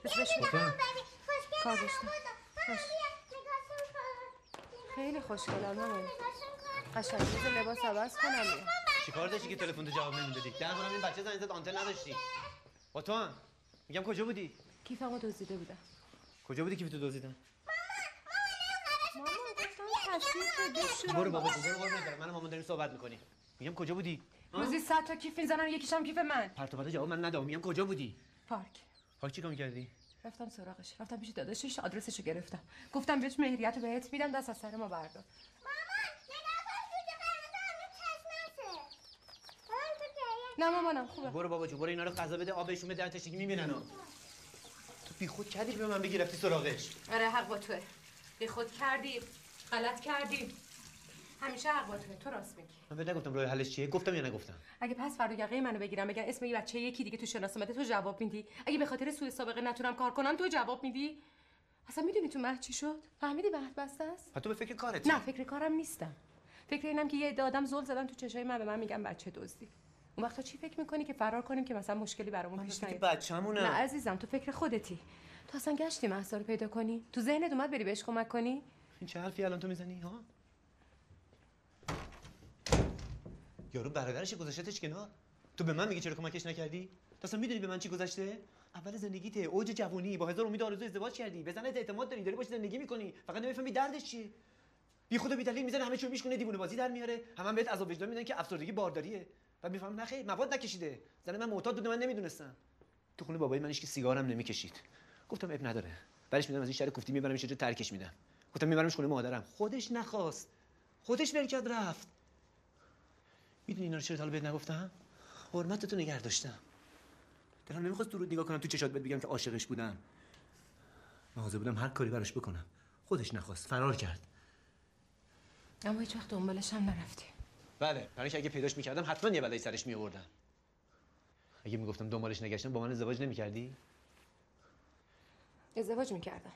بس بشین. کار داشتم باش. خیلی خوشگلم مامان قشنگ لباس عوض کنم. بیا. چیکار داشتی که تلفن تو جواب نمی‌دادی؟ ده این بچه زنگ زد آنتن نداشتی. با تو هم. میگم کجا بودی؟ کیفمو دزدیده بودم. کجا بودی کیف تو دزدیدن؟ مامان گفتم برو بابا برو بابا نداره من مامان داریم صحبت می‌کنیم. میگم کجا بودی؟ روزی صد تا کیف می‌زنن یکیشم کیف من. پرت و جواب من ندام میگم کجا بودی؟ پارک. پاک چیکار می‌کردی؟ رفتم سراغش. رفتم پیش داداشش آدرسشو گرفتم. گفتم بهش مهریت رو بهت میدم دست از سر ما بردار. نه مامانم خوبه. برو بابا جو برو اینا رو غذا بده آبشون بده تشکی می‌بینن تو بی خود کردی به من بگی رفتی سراغش. آره حق با توه. بی خود کردی غلط کردی. همیشه حق با توه. تو راست میگی. من بهت نگفتم راه حلش چیه. گفتم یا نگفتم؟ اگه پس فردا یقه منو بگیرم بگن اسم یه بچه یکی دیگه تو شناسنامه تو جواب میدی؟ اگه به خاطر سوء سابقه نتونم کار کنم تو جواب میدی؟ اصلا می‌دونی تو مهد چی شد؟ فهمیدی مهد بسته است؟ تو به فکر کارت. نه فکر کارم نیستم. فکر اینم که یه عده آدم زل زدن تو چشای من به من میگن بچه دزدی. اون وقتا چی فکر می‌کنی که فرار کنیم که مثلا مشکلی برامون پیش نیاد؟ بچه‌مونه. نه عزیزم تو فکر خودتی. تو اصلا گشتی مهسا رو پیدا کنی؟ تو ذهنت اومد بری بهش کمک کنی؟ این چه حرفی الان تو می‌زنی ها؟ یارو برادرش گذاشتش کنار. تو به من میگی چرا کمکش نکردی؟ تو اصلا می‌دونی به من چی گذشته؟ اول زندگیته اوج جوونی با هزار امید آرزو ازدواج کردی. به زنت اعتماد داری داری باش زندگی می‌کنی. فقط نمی‌فهمی دردش چیه. بی خود و بی دلیل می‌زنه همه چیو میشکنه دیوونه بازی در میاره. هم, هم بهت عذاب وجدان میدن که افسردگی بارداریه. و می‌فهمم نه خیر مواد نکشیده. زن من معتاد بوده من نمی‌دونستم. تو خونه بابای من که سیگارم نمی‌کشید. گفتم اب نداره. برش میدم از این شهر کوفتی میبرمش اینجا ترکش میدم. گفتم میبرمش خونه مادرم. خودش نخواست. خودش ول کرد رفت. می‌دونی اینا رو چرا حالا بهت نگفتم؟ حرمتتو نگه داشتم. دلم نمی‌خواست درود نگاه کنم تو چشات بهت بگم که عاشقش بودم. حاضر بودم هر کاری براش بکنم. خودش نخواست. فرار کرد. اما هیچ وقت دنبالش هم نرفتی. بله برای اینکه اگه پیداش می‌کردم حتما یه بلایی سرش میآوردم. اگه می‌گفتم دنبالش نگشتم با من ازدواج نمی‌کردی؟ ازدواج می‌کردم.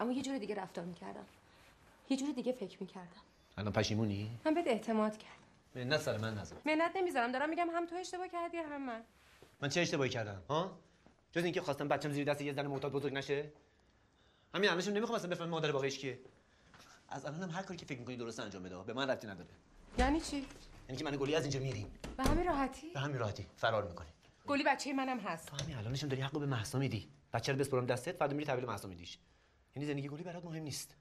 اما یه جور دیگه رفتار می‌کردم. یه جور دیگه فکر می‌کردم. الان پشیمونی؟ من بهت اعتماد کردم. نه سر من نذار. منت نمی‌ذارم. دارم میگم هم تو اشتباه کردی هم من. من چه اشتباهی کردم؟ ها؟ جز اینکه خواستم بچم زیر دست یه زن معتاد بزرگ نشه. همین الانشون نمی‌خوام اصلا بفهمم مادر واقعیش کیه. از الانم هر کاری که فکر می‌کنی درست انجام بده. به من ربطی نداره. یعنی چی؟ یعنی که من گلی از اینجا میریم. به همین راحتی؟ به همین راحتی. فرار می‌کنیم. گلی بچه منم هست. تو همین الانشم داری حقو به مهسا میدی. بچه رو بسپرم دستت فردا میری تحویل مهسا میدیش. یعنی زندگی گلی برات مهم نیست.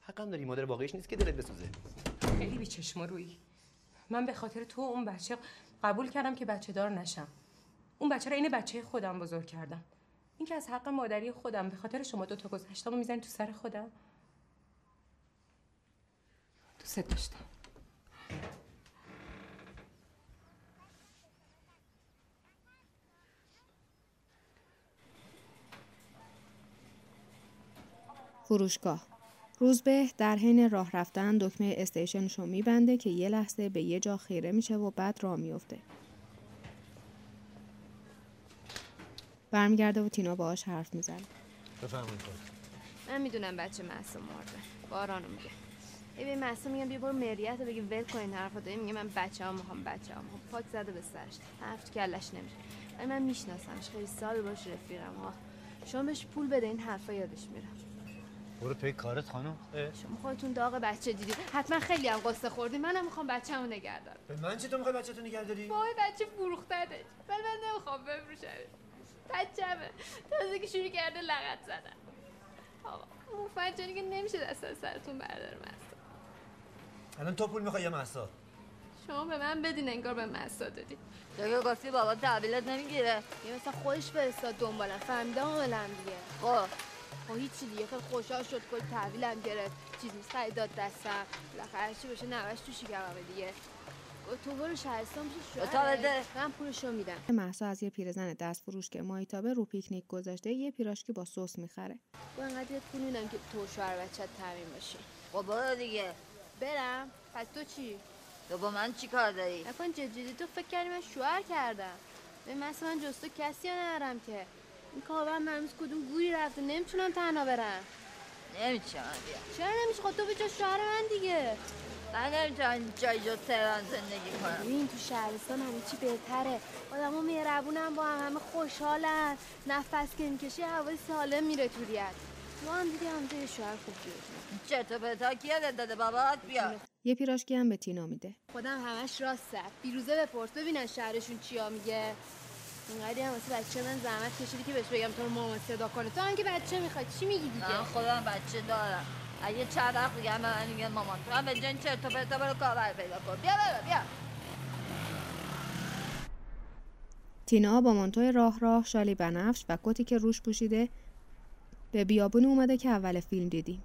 حقم داری مادر واقعیش نیست که دلت بسوزه. خیلی بی چشم رویی من به خاطر تو اون بچه قبول کردم که بچه دار نشم. اون بچه رو این بچه خودم بزرگ کردم. این که از حق مادری خودم به خاطر شما دو تا گذشتم و می‌زنی تو سر خودم. دوست داشتم. فروشگاه. روزبه در حین راه رفتن دکمه استیشنش رو میبنده که یه لحظه به یه جا خیره میشه و بعد راه میفته برمیگرده و تینا باهاش حرف می‌زنه. بفرمایید. من می‌دونم بچه معصوم مرده. بارانو میگه. ببین معصوم میگم بیا برو مریت رو بگی ول کن این حرفا. داری میگه من بچه ها می‌خوام بچه ها می‌خوام پاک زده به سرش. حرف تو کلش نمیشه. ولی من میشناسمش. خیلی سال باش رفیقم. ها شما بهش پول بده این حرفا یادش میره. برو پی کارت خانم. شما خودتون داغ بچه دیدی. حتما خیلی هم قصه خوردی. منم می‌خوام بچه‌مو نگه دارم به من می‌خوای بچه تو نگه داری وای بچه فروختتش ولی من نمی‌خوام بفروشمش بچه‌مه. تازه که شروع کرده لغت زدن. آقا موفنجانی که نمیشه دست از سرتون بردار مهسا الان تو پول می‌خوای یا مهسا؟ شما به من بدین انگار به مهسا دادی. که گفتی بابا تحویلت نمی‌گیره. یه مثلا خودش فرستاد دنبالم فهمیدم عملم دیگه. خب. خب هیچی دیگه. خیلی خوشحال شد کل تحویلم گرفت. چیز خرید داد دستم. بالاخره چی باشه نوش تو شکممه دیگه. گفت تو برو شهرستان بده. من پولشو میدم. محسا از یه پیرزن دست فروش که مایتابه رو پیکنیک گذاشته یه پیراشکی با سس می‌خره. با انقدر پول میدم که تو شوهر بچت تامین باشی. خب برو دیگه. برم. پس تو چی؟ تو با من چی کار داری؟ نکن جدی تو فکر کردی من شوهر کردم. به مثلا جز تو کسی رو ندارم که. این کارم مرمیز کدوم گوری رفته. نمی‌تونم تنها برم. نمی‌تونم بیا. چرا نمیشه؟ خود تو به شوهر من دیگه. من نمی‌تونم جای جز تهران زندگی کنم. ببین تو شهرستان همه چی بهتره. آدم ها مهربونن با هم همه خوشحالن. نفس که می‌کشی هوای سالم میره تو ریت ما هم دیگه همجا یه شوهر خوب گیرتیم چرت و پرتا کی یادت داده بابات بیا. یه پیراشکی هم به تینا میده. خودم همش راسته بیروزه بپرس ببین از شهرشون چیا میگه. اونقدی هم واسه بچه من زحمت کشیدی که بهش بگم تو رو مامان صدا کنه. تو هم که بچه می‌خواد چی میگی دیگه؟ من خودم بچه دارم. اگه چند وقت دیگه من میگن مامان تو هم به جن چرت و پرتا برو کاور پیدا کن. بیا بیا بیا. تینا با مانتوی راه راه شالی بنفش و کتی که روش پوشیده به بیابون اومده که اول فیلم دیدیم.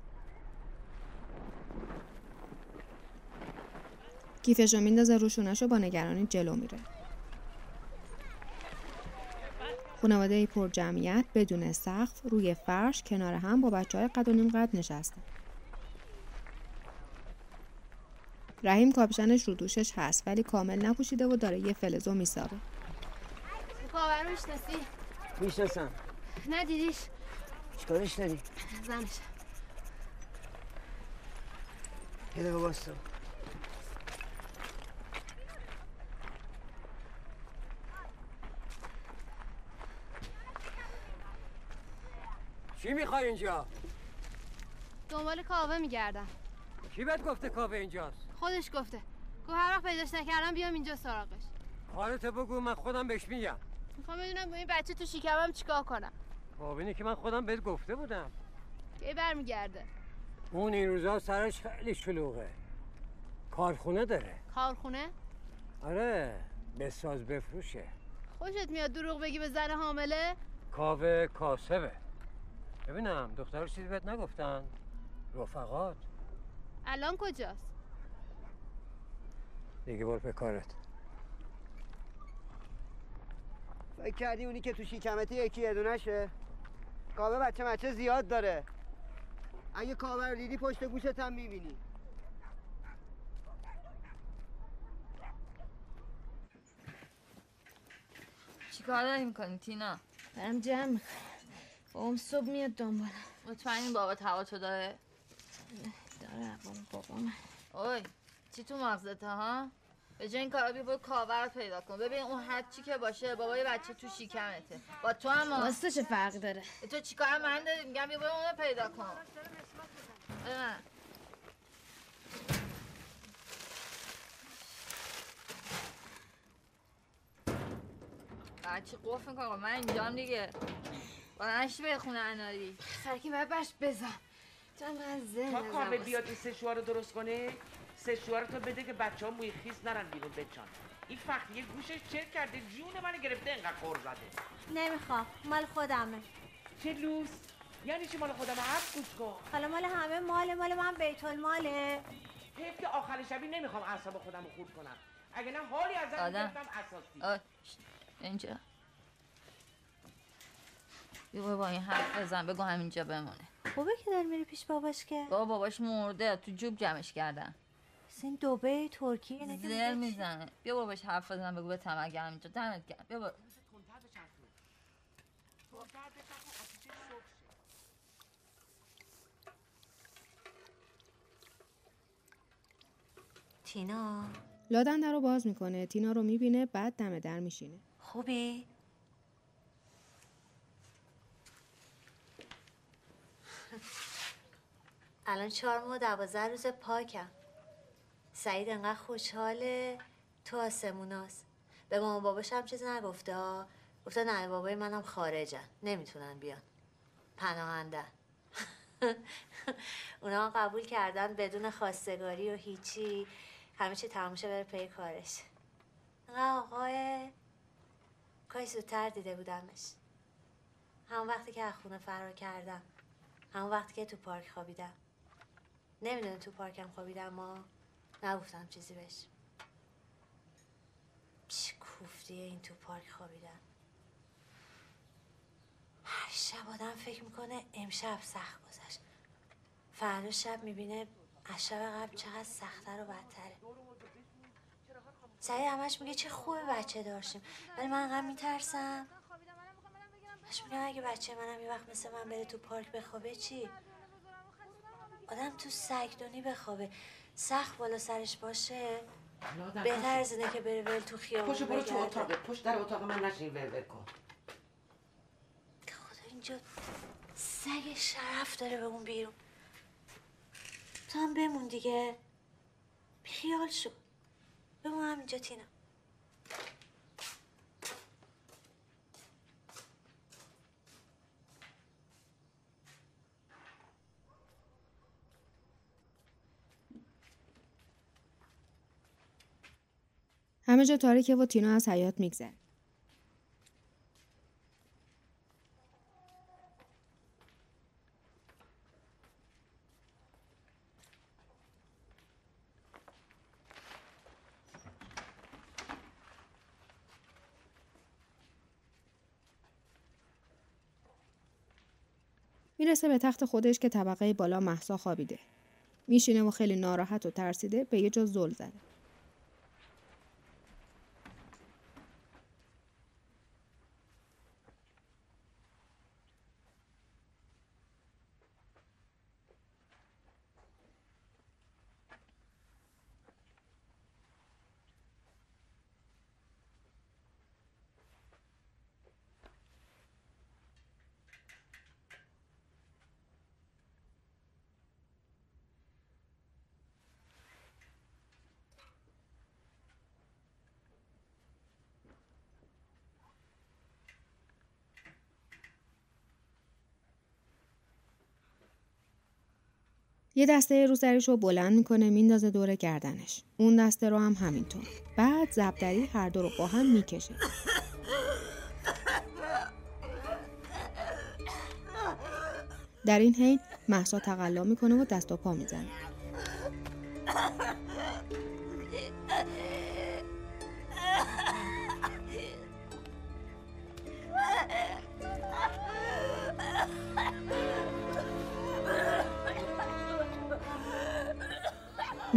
کیفشو میندازه روشونشو با نگرانی جلو میره. خانواده پر جمعیت بدون سقف روی فرش کنار هم با بچه های قد و نیم قد نشسته. رحیم کاپشنش رو دوشش هست ولی کامل نپوشیده و داره یه فلزو میسابه. کاور رو می‌شناسی می‌شناسم. ندیدیش چیکارش داری؟ زنش. یه دقیقه باستا چی می‌خوای اینجا؟ دنبال کاوه میگردم. کی بهت گفته کاوه اینجاست؟ خودش گفته. گفت هر وقت پیداش نکردم بیام اینجا سراغش. حالت بگو من خودم بهش میگم. می‌خوام بدونم با این بچه تو شکمم چیکار کنم. خب اینه که من خودم بهت گفته بودم. کی برمیگرده؟ اون این روزا سرش خیلی شلوغه. کارخونه داره. کارخونه؟ آره بساز بفروشه. خوشت میاد دروغ بگی به زن حامله؟ کاوه کاسبه. ببینم دختر چیزی بهت نگفتن؟ رفقات. الان کجاست؟ دیگه برو به کارت. فکر کردی اونی که تو شیکمته یکی یه دونشه؟ کاوه بچه بچه زیاد داره. اگه کاوه رو دیدی پشت گوشت هم می‌بینی. چیکار داری می‌کنی تینا؟ برم جمع می‌کنم بابام صبح میاد دنبالم. مطمئنی بابات هوا تو داره داره بابام اوی چی تو مغزته ها؟ به جای این کارا بیا برو کاور رو پیدا کن. ببین اون هر چی که باشه بابای بچه تو شکمته. با تو هم واسه چه فرق داره. تو چیکار من داری؟ میگم بیا برو اونو پیدا کن. بچه قفل می‌کنه من اینجام دیگه. با نشی به خونه اناری؟ سرکی باید برش بزن؟ تو هم من تا ازم کاوه واسه. بیاد این سه شوهر رو درست کنه؟ سه شوهر رو تو بده که بچه ها موی خیز نرن بیرون بچان این فخر یه گوشش چرک کرده جون من گرفته انقدر خور زده. نمی‌خوام. مال خودمه. چه لوس. یعنی چی مال خودم حرف گوش کن. حالا مال همه مال مال من بیت الماله. حیف که آخر شبی نمی‌خوام اعصاب خودم رو خورد کنم. اگه نه حالی ازت آدم. اساسی. اینجا. بیا برو با این حرف بزن. بگو همینجا بمونه. خوبه که داری میری پیش باباش که. بابا باباش مرده. تو جوب جمعش کردن. این دوبه ترکیه که زر؟ می‌زنه. بیا برو بهش حرف بزن بگو به تمگه همینجا دمت گرم. بیا برو تینا. لادن در رو باز می‌کنه. تینا رو می‌بینه بعد دم در میشینه. خوبی؟ الان چهار ماه و دوازده روز پاکم. سعید انقدر خوشحاله تو آسموناست به مامان باباش هم چیزی نگفته ها. گفته نه بابای منم خارجن. نمی‌تونن بیان. پناهندن اونا قبول کردن بدون خواستگاری و هیچی. همه چی تموم شه بره پی کارش. آقای کاش زودتر دیده بودمش. همون وقتی که از خونه فرار کردم. همون وقتی که تو پارک خوابیدم. نمی‌دونه تو پارکم خوابیدم ما نگفتم چیزی بهش. چه کوفتیه این تو پارک خوابیدن. هر شب آدم فکر می‌کنه امشب سخت گذشت. فردا شب می‌بینه از شب قبل چقدر سختتر و بدتره. سعید همش میگه چه خوبه بچه داشتیم. ولی من انقدر میترسم. همش میگم اگه بچه منم یه وقت مثل من بره تو پارک بخوابه چی؟ آدم تو سگدونی بخوابه. سخت بالا سرش باشه. بهتر از اینه که بره ول تو خیابون پشت برو تو. اتاق. پشت در اتاق من نشین ول ول کن. خدا اینجا سگ شرف داره به اون بیرون. تو هم بمون دیگه. بیخیال شو. بمون همینجا تینا. همه جا تاریکه و تینا از حیات میگذره می‌رسه به تخت خودش که طبقه بالا محسا خوابیده. میشینه و خیلی ناراحت و ترسیده به یه جا زل زده. یه دسته رو سرش رو بلند می‌کنه میندازه دور گردنش. اون دسته رو هم همینطور. بعد زبدری هر دو رو با هم می‌کشه. در این حین محسا تقلا می‌کنه و دست و پا می‌زنه.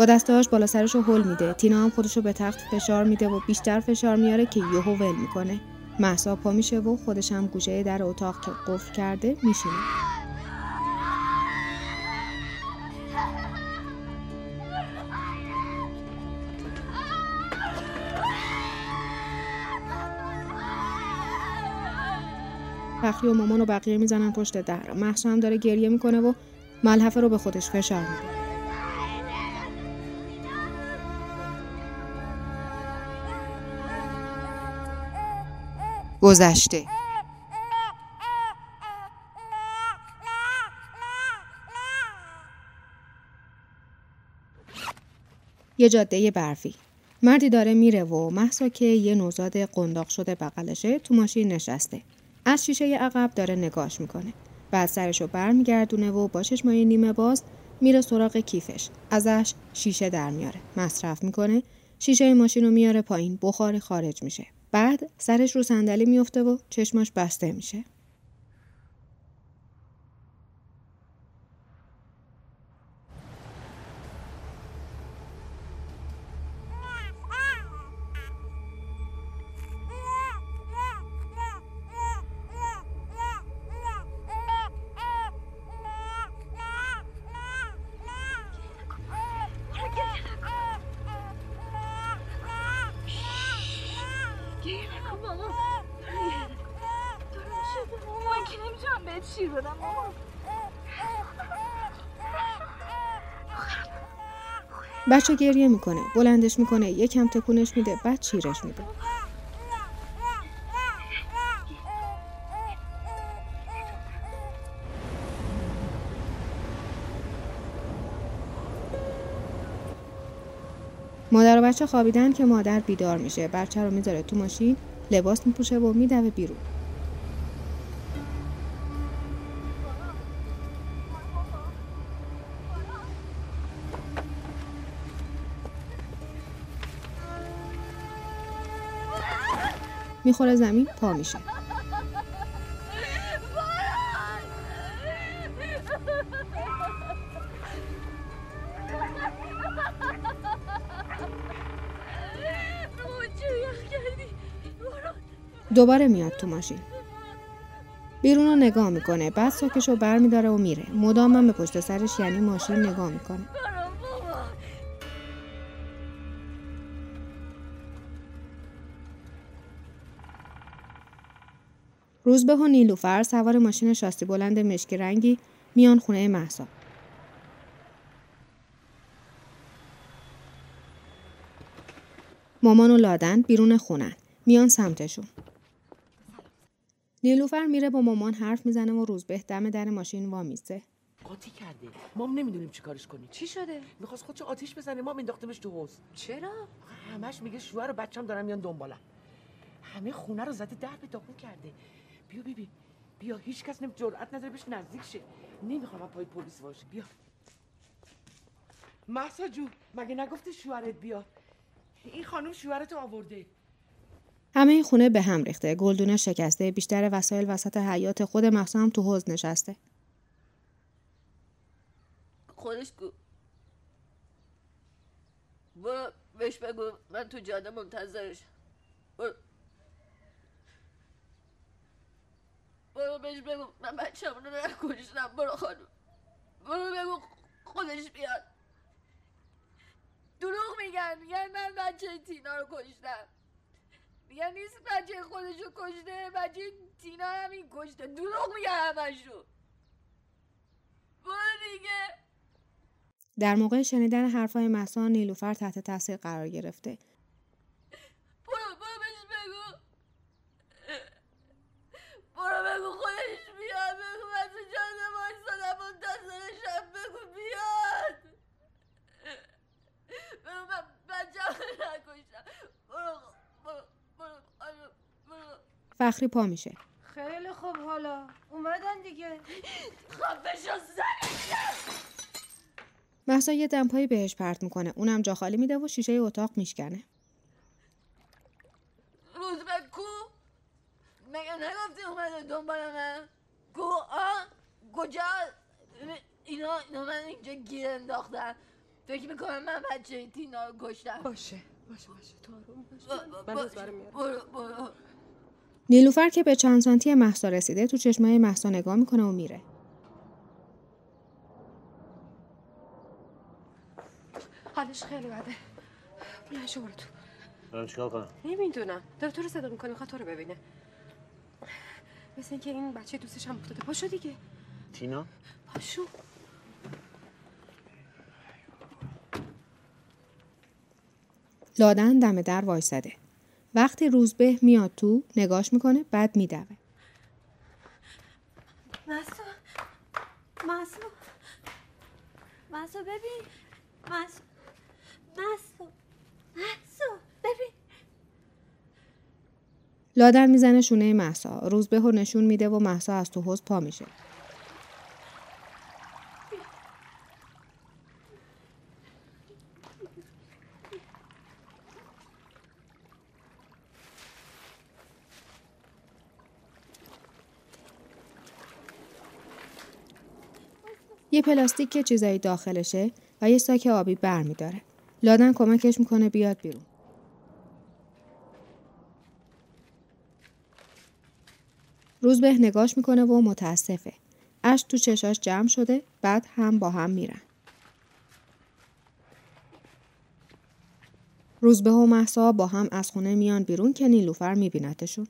با دستهاش بالا سرش رو هل میده. تینا هم خودش رو به تخت فشار میده و بیشتر فشار میاره که یهو ول می‌کنه. محسا پا میشه و خودش هم گوشه در اتاق که قفل کرده میشینه. فخری و مامان و بقیه می‌زنن پشت در محسا هم داره گریه می‌کنه و ملحفه رو به خودش فشار میده. گذشته. یه جاده برفی. مردی داره میره و محسا که یه نوزاد قنداق شده بغلشه تو ماشین نشسته. از شیشه عقب داره نگاش می‌کنه. بعد سرشو برمیگردونه و با چشمای نیمه باز میره سراغ کیفش. ازش شیشه در میاره. مصرف می‌کنه. شیشه ماشین رو میاره پایین. بخار خارج میشه. بعد سرش رو صندلی میفته و چشماش بسته میشه. بچه گریه می‌کنه بلندش می‌کنه یکم تکونش میده بعد چیرش میده. مادر و بچه خوابیدن که مادر بیدار میشه. بچه رو می‌ذاره تو ماشین لباس میپوشه و میدوه بیرون. می‌خوره زمین پا میشه. دوباره میاد تو ماشین. بیرون رو نگاه می‌کنه بعد ساکش رو بر میداره و میره. مدام به پشت سرش یعنی ماشین نگاه می‌کنه. روزبه و نیلوفر سوار ماشین شاسی بلند مشکی رنگی میان خونه محسا مامان و لادن بیرون خونن. میان سمتشون. نیلوفر میره با مامان حرف می‌زنه و روزبه دم در ماشین وامیزه. قاطی کرده. ما هم نمی‌دونیم چی کارش کنیم چی شده؟ می‌خواست خودشو آتیش بزنه ما انداختیمش تو حوض. چرا؟ همش میگه شوهر و بچم دارن میان دنبالم. همه خونه رو زده در به داغون کرده. بیا ببین بیا هیچ کس نمی جرأت نداره بهش نزدیک شه نمی‌خوام پای پلیس باشه بیا محسا جو مگه نگفتی شوهرت بیاد این خانم شوهرتو آورده همه این خونه به هم ریخته. گلدونه شکسته. بیشتر وسایل وسط حیات خود محسا هم تو حوض نشسته. خودش گو برو بهش بگو من تو جاده منتظرش برو برو بهش بگو. من بچه رو نکشتم برو خانم. برو بگو خودش بیاد. دروغ میگن. میگن من بچه تینا رو کشتم. میگن نیست بچه خودش رو کشته؟ بچه تینا همین کشته. دروغ میگن همشون برو دیگه. در موقع شنیدن حرفای محسا نیلوفر تحت تاثیر قرار گرفته. برو برو بهش بگو برو بگو خودش بیاد بگو من تو جاده وایسادم منتظرشم بگو بیاد بگو من بچه‌مو نکشتم برو برو برو خانم، برو فخری پا میشه. خیلی خوب حالا. اومدن دیگه. خفه شو زنش محسا یه دمپایی بهش پرت می‌کنه. اونم جا خالی میده و شیشه اتاق میشکنه. روز به کو؟ مگه نگفتی اومده دنبال من؟ کو؟ آ؟ کجا؟ اینا اینا من اینجا گیر انداختن. فکر می‌کنم من بچه تینا رو کشتم. باشه باشه باشه. تو آروم باش من روز برم میارم برو برو. نیلوفر که به چند سانتی محسا رسیده تو چشمای محسا نگاه می‌کنه و میره. حالش خیلی بده. بیا شو برو تو. برم چیکار کنم؟ نمی‌دونم. داره تو رو صدا می‌کنه می‌خواد تو رو ببینه. مثل اینکه این بچه دوستش هم افتاده. پاشو دیگه. تینا؟ پاشو. لادن دم در وایساده. وقتی روزبه میاد تو نگاش می‌کنه بعد میدوه. مسو مسو مسو ببین مسو مسو مسو ببین لادن می‌زنه شونه محسا. روزبه رو نشون میده و محسا از تو حوض پا میشه. یه پلاستیک که چیزایی داخلشه و یه ساک آبی بر میداره. لادن کمکش می‌کنه بیاد بیرون. روزبه نگاش می‌کنه و متاسفه. اش تو چشاش جمع شده بعد هم با هم میرن. روزبه و محسا با هم از خونه میان بیرون که نیلوفر میبینتشون.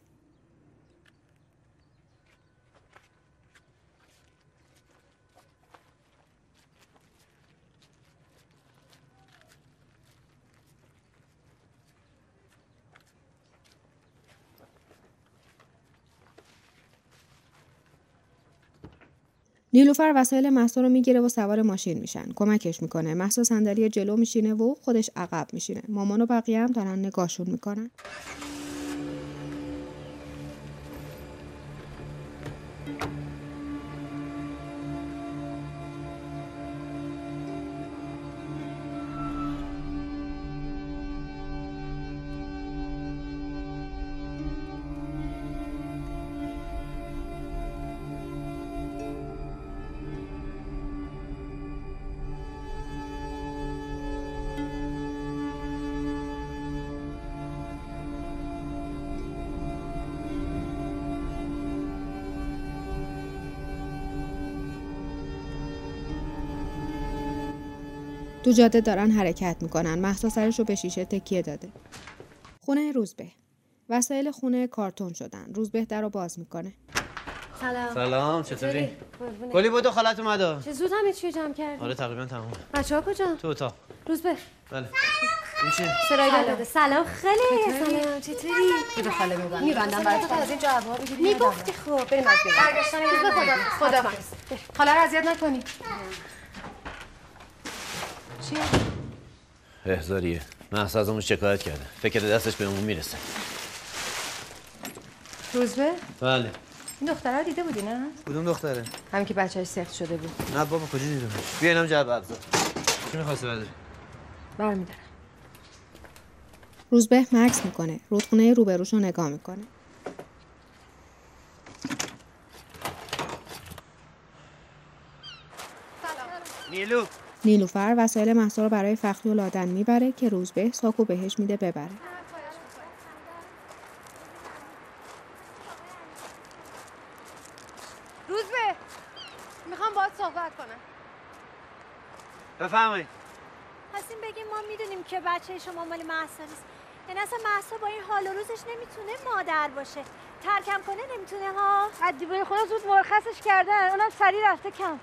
نیلوفر وسایل محسا رو می‌گیره و سوار ماشین میشن. کمکش می‌کنه. محسا صندلی جلو میشینه و خودش عقب میشینه. مامان و بقیه هم دارن نگاهشون می‌کنن. تو جاده دارن حرکت می‌کنن. محسا سرش رو به شیشه تکیه داده. خونه روزبه. وسایل خونه کارتون شدن. روزبه در رو باز می‌کنه. سلام. سلام چطوری؟ گلی بود خالت اومده چه زود همه چی جمع کردی؟ آره تقریبا تمام بچه ها کجا؟ تو اتاق. روز به بله. سلام. داده. سلام خیلی. چطوری؟ سلام. چطوری بده خاله میبندم میبندم برای تو از این جوابا بگیری می‌گفتی خب بریم از بیرون. برگشتن خدا. خدا خاله رو اذیت نکنی. چیه؟ احزاریه محسا از اون شکایت کرده. فکر دستش به اون می‌رسه. روزبه؟ بله. این دختره رو دیده بودی نه؟ کدوم دختره؟ همین که بچهش سخت شده بود. نه بابا کجا دیدمش بیا اینم جعبه ابزار. چی می‌خواستی بده برمیدارم. روزبه مکس می‌کنه. رودخونه روبروش رو نگاه می‌کنه. نیلو. نیلوفر وسایل محسا رو برای فخری و لادن می‌بره که روزبه ساکو بهش میده ببره. روزبه می‌خوام باهات صحبت کنم. بفهمید خواستیم بگیم ما می‌دونیم که بچه شما مال محسا نیست. یعنی اصلا محسا با این حال و روزش نمی‌تونه مادر باشه. ترکم کنه نمی‌تونه ها؟ از دیوار خدا زود مرخصش کردن. اونم سریع رفته کم.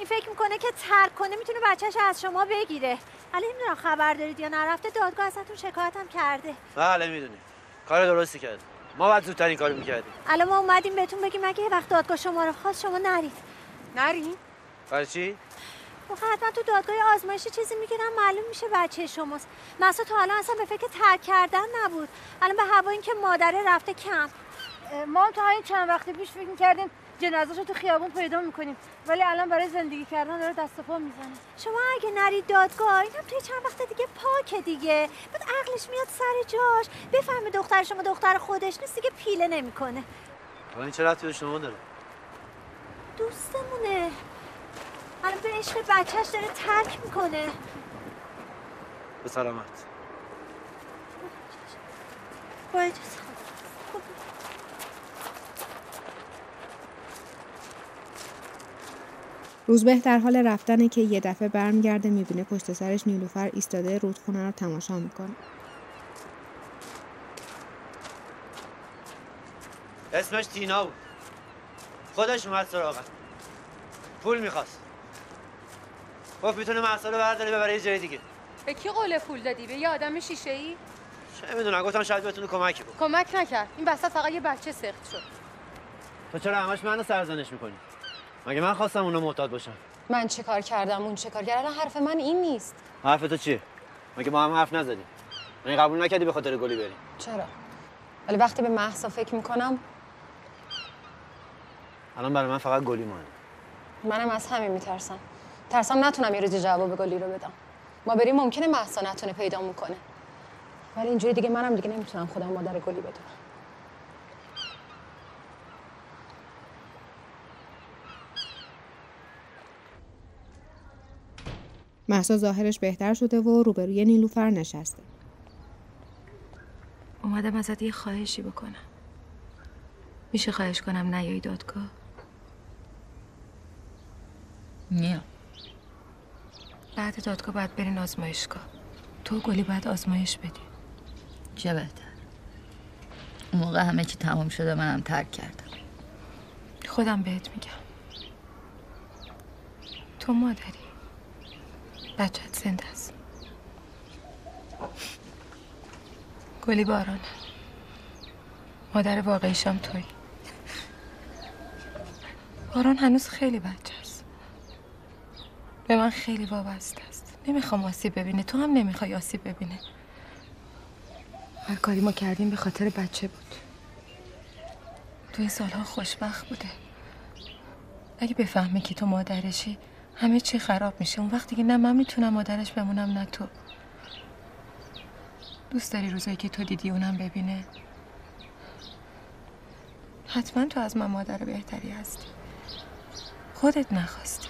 این فکر می‌کنه که ترک کنه می‌تونه بچهش از شما بگیره. ولی نمی‌دونم خبر دارید یا نرفته دادگاه ازتون شکایت هم کرده. بله می‌دونی. کار درستی کرد. ما باید زودتر این کارو می‌کردیم. الان ما اومدیم بهتون بگیم اگه یه وقت دادگاه شما رو خواست شما نرید. نرید برای چی؟ آخه حتما تو دادگاه آزمایشی چیزی می‌گیرن معلوم میشه بچه شماست. مثلا تا الان اصلا به فکر ترک کردن نبود. الان به هوا اینکه مادره رفته کم ما هم تا همین چند وقت پیش فکر می‌کردیم جنازه تو خیابون پیدا می‌کنیم. ولی الان برای زندگی کردن داره دست و پا می‌زنه. شما اگه نرید دادگاه اینم توی چند وقت دیگه پاکه دیگه. بعد عقلش میاد سر جاش. بفهمه دختر شما دختر خودش نیست دیگه پیله نمی‌کنه. حالا این چه رفتی به شما داره؟ دوستمونه. الان به عشق بچهش داره ترک می‌کنه. به سلامت. با اجازه. روزبه در حال رفتنه که یه دفعه برمیگرده می‌بینه پشت سرش نیلوفر ایستاده رودخونه رو تماشا می‌کنه. اسمش تینا بود. خودش اومد سراغم. پول می‌خواست. گفت می‌تونه رو برداره ببره یه جای دیگه. به کی قول پول دادی؟ به یه آدم شیشه ای چه می‌دونم گفتم شاید بتونه کمکی بکنه. کمک نکرد. این وسط فقط یه بچه سخت شد. تو چرا همش منو سرزنش می‌کنی؟ مگه من خواستم اونو معتاد باشم من چه کار کردم اون چه کار کردم؟ الان حرف من این نیست. حرف تو چیه؟ مگه با هم حرف نزدیم؟ من قبول نکردی به خاطر گلی بریم؟ چرا؟ ولی وقتی به محسا فکر می‌کنم الان برای من فقط گلی مهمه. منم از همین میترسم. ترسم نتونم یه روزی جواب گلی رو بدم. ما بریم ممکنه محسا نتونه پیدا می‌کنه ولی اینجوری دیگه منم دیگه نمی‌تونم خودم مادر گلی بدونم. محسا ظاهرش بهتر شده و روبروی نیلوفر نشسته. اومدم ازت یه خواهشی بکنم. میشه خواهش کنم نیایی دادگاه؟ نه بعد دادگاه باید برین آزمایشگاه. تو گلی باید آزمایش بدی. چه بهتر؟ اون موقع همه چی تمام شده منم ترک کردم. خودم بهت میگم. تو مادری. بچت زنده است. گلی بارانه. مادر واقعیشم توی. باران هنوز خیلی بچه است. به من خیلی وابسته است. نمی‌خوام آسیب ببینه. تو هم نمی‌خوای آسیب ببینه. هر کاری ما کردیم به خاطر بچه بود. تو این سالها خوشبخت بوده. اگه بفهمه که تو مادرشی همه چی خراب میشه. اون وقت دیگه نه من می‌تونم مادرش بمونم نه تو. دوست داری روزایی که تو دیدی اونم ببینه؟ حتما تو از من مادر بهتری هستی. خودت نخواستی.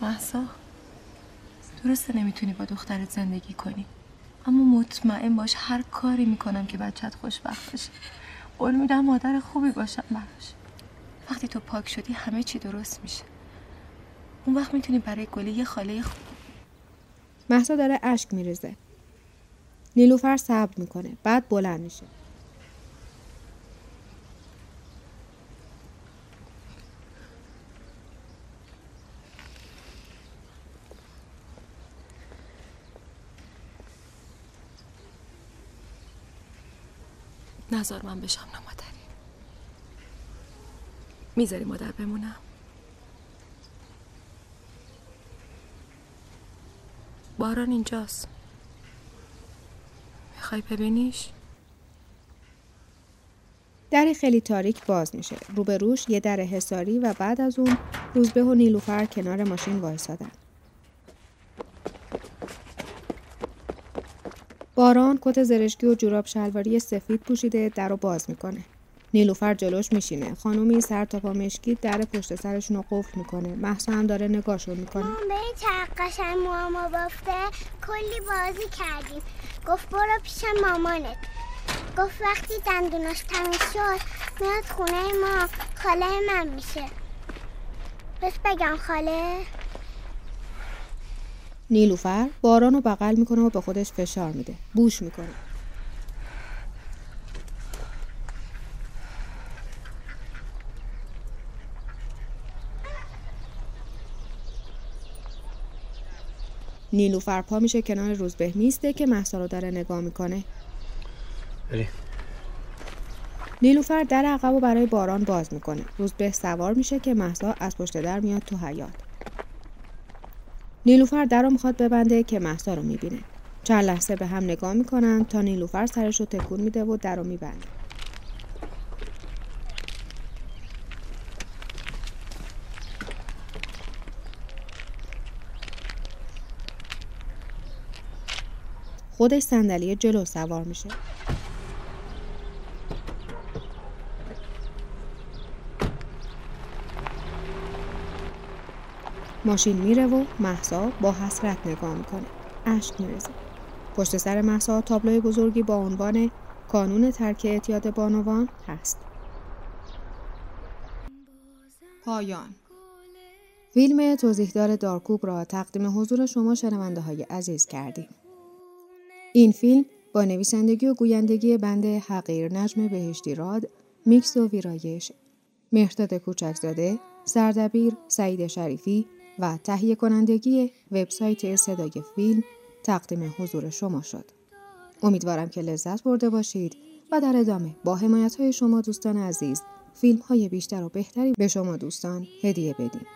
محسا درسته نمی‌تونی با دخترت زندگی کنی. اما مطمئن باش هر کاری می‌کنم که بچت خوشبخت باشه. قول میدم مادر خوبی باشم براش. وقتی تو پاک شدی همه چی درست میشه. اون وقت می‌تونی برای گلی یه خاله خوب محسا داره اشک میریزه. نیلوفر صبر می‌کنه. بعد بلند میشه. نزار من بشم نمادری می‌ذاری مادر بمونم باران اینجاست می‌خوای ببینیش؟ دری خیلی تاریک باز میشه. روبروش یه در حساری و بعد از اون روزبه و نیلوفر کنار ماشین وایسادن. باران کت زرشکی و جوراب شلواری سفید پوشیده در رو باز می‌کنه. نیلوفر جلوش میشینه. خانومی سر تا پا مشکی در پشت سرشون رو قفل می‌کنه. محسا هم داره نگاهشون می‌کنه. مام به قشنگ موامو بافته کلی بازی کردیم گفت برو پیش مامانت گفت وقتی دندوناش تمیز شد میاد خونه ما خاله من میشه بس بگم خاله نیلوفر باران رو بغل می‌کنه و به خودش فشار میده. بوش می‌کنه. نیلوفر پا میشه کنار روزبه میسته که محسا رو داره نگاه می‌کنه. بری نیلوفر در عقب و برای باران باز می‌کنه. روزبه سوار میشه که محسا از پشت در میاد تو حیات. نیلوفر در رو می‌خواد ببنده که محسا رو می‌بینه. چند لحظه به هم نگاه می‌کنن تا نیلوفر سرش رو تکون میده و در رو میبنده. خودش صندلی جلو سوار میشه. ماشین میره و محسا با حسرت نگاه می‌کنه. اشک میرزه. پشت سر محسا تابلوی بزرگی با عنوان کانون ترک اعتیاد بانوان هست. پایان فیلم توضیحدار دارکوب را تقدیم حضور شما شنونده های عزیز کردیم. این فیلم با نویسندگی و گویندگی بند حقیر نجم بهشتی راد، میکس و ویرایش، مهرداد کوچکزاده، سردبیر سعید شریفی و تهیه کنندگی وبسایت صدای فیلم تقدیم حضور شما شد. امیدوارم که لذت برده باشید و در ادامه با حمایت های شما دوستان عزیز فیلم های بیشتر و بهتری به شما دوستان هدیه بدیم.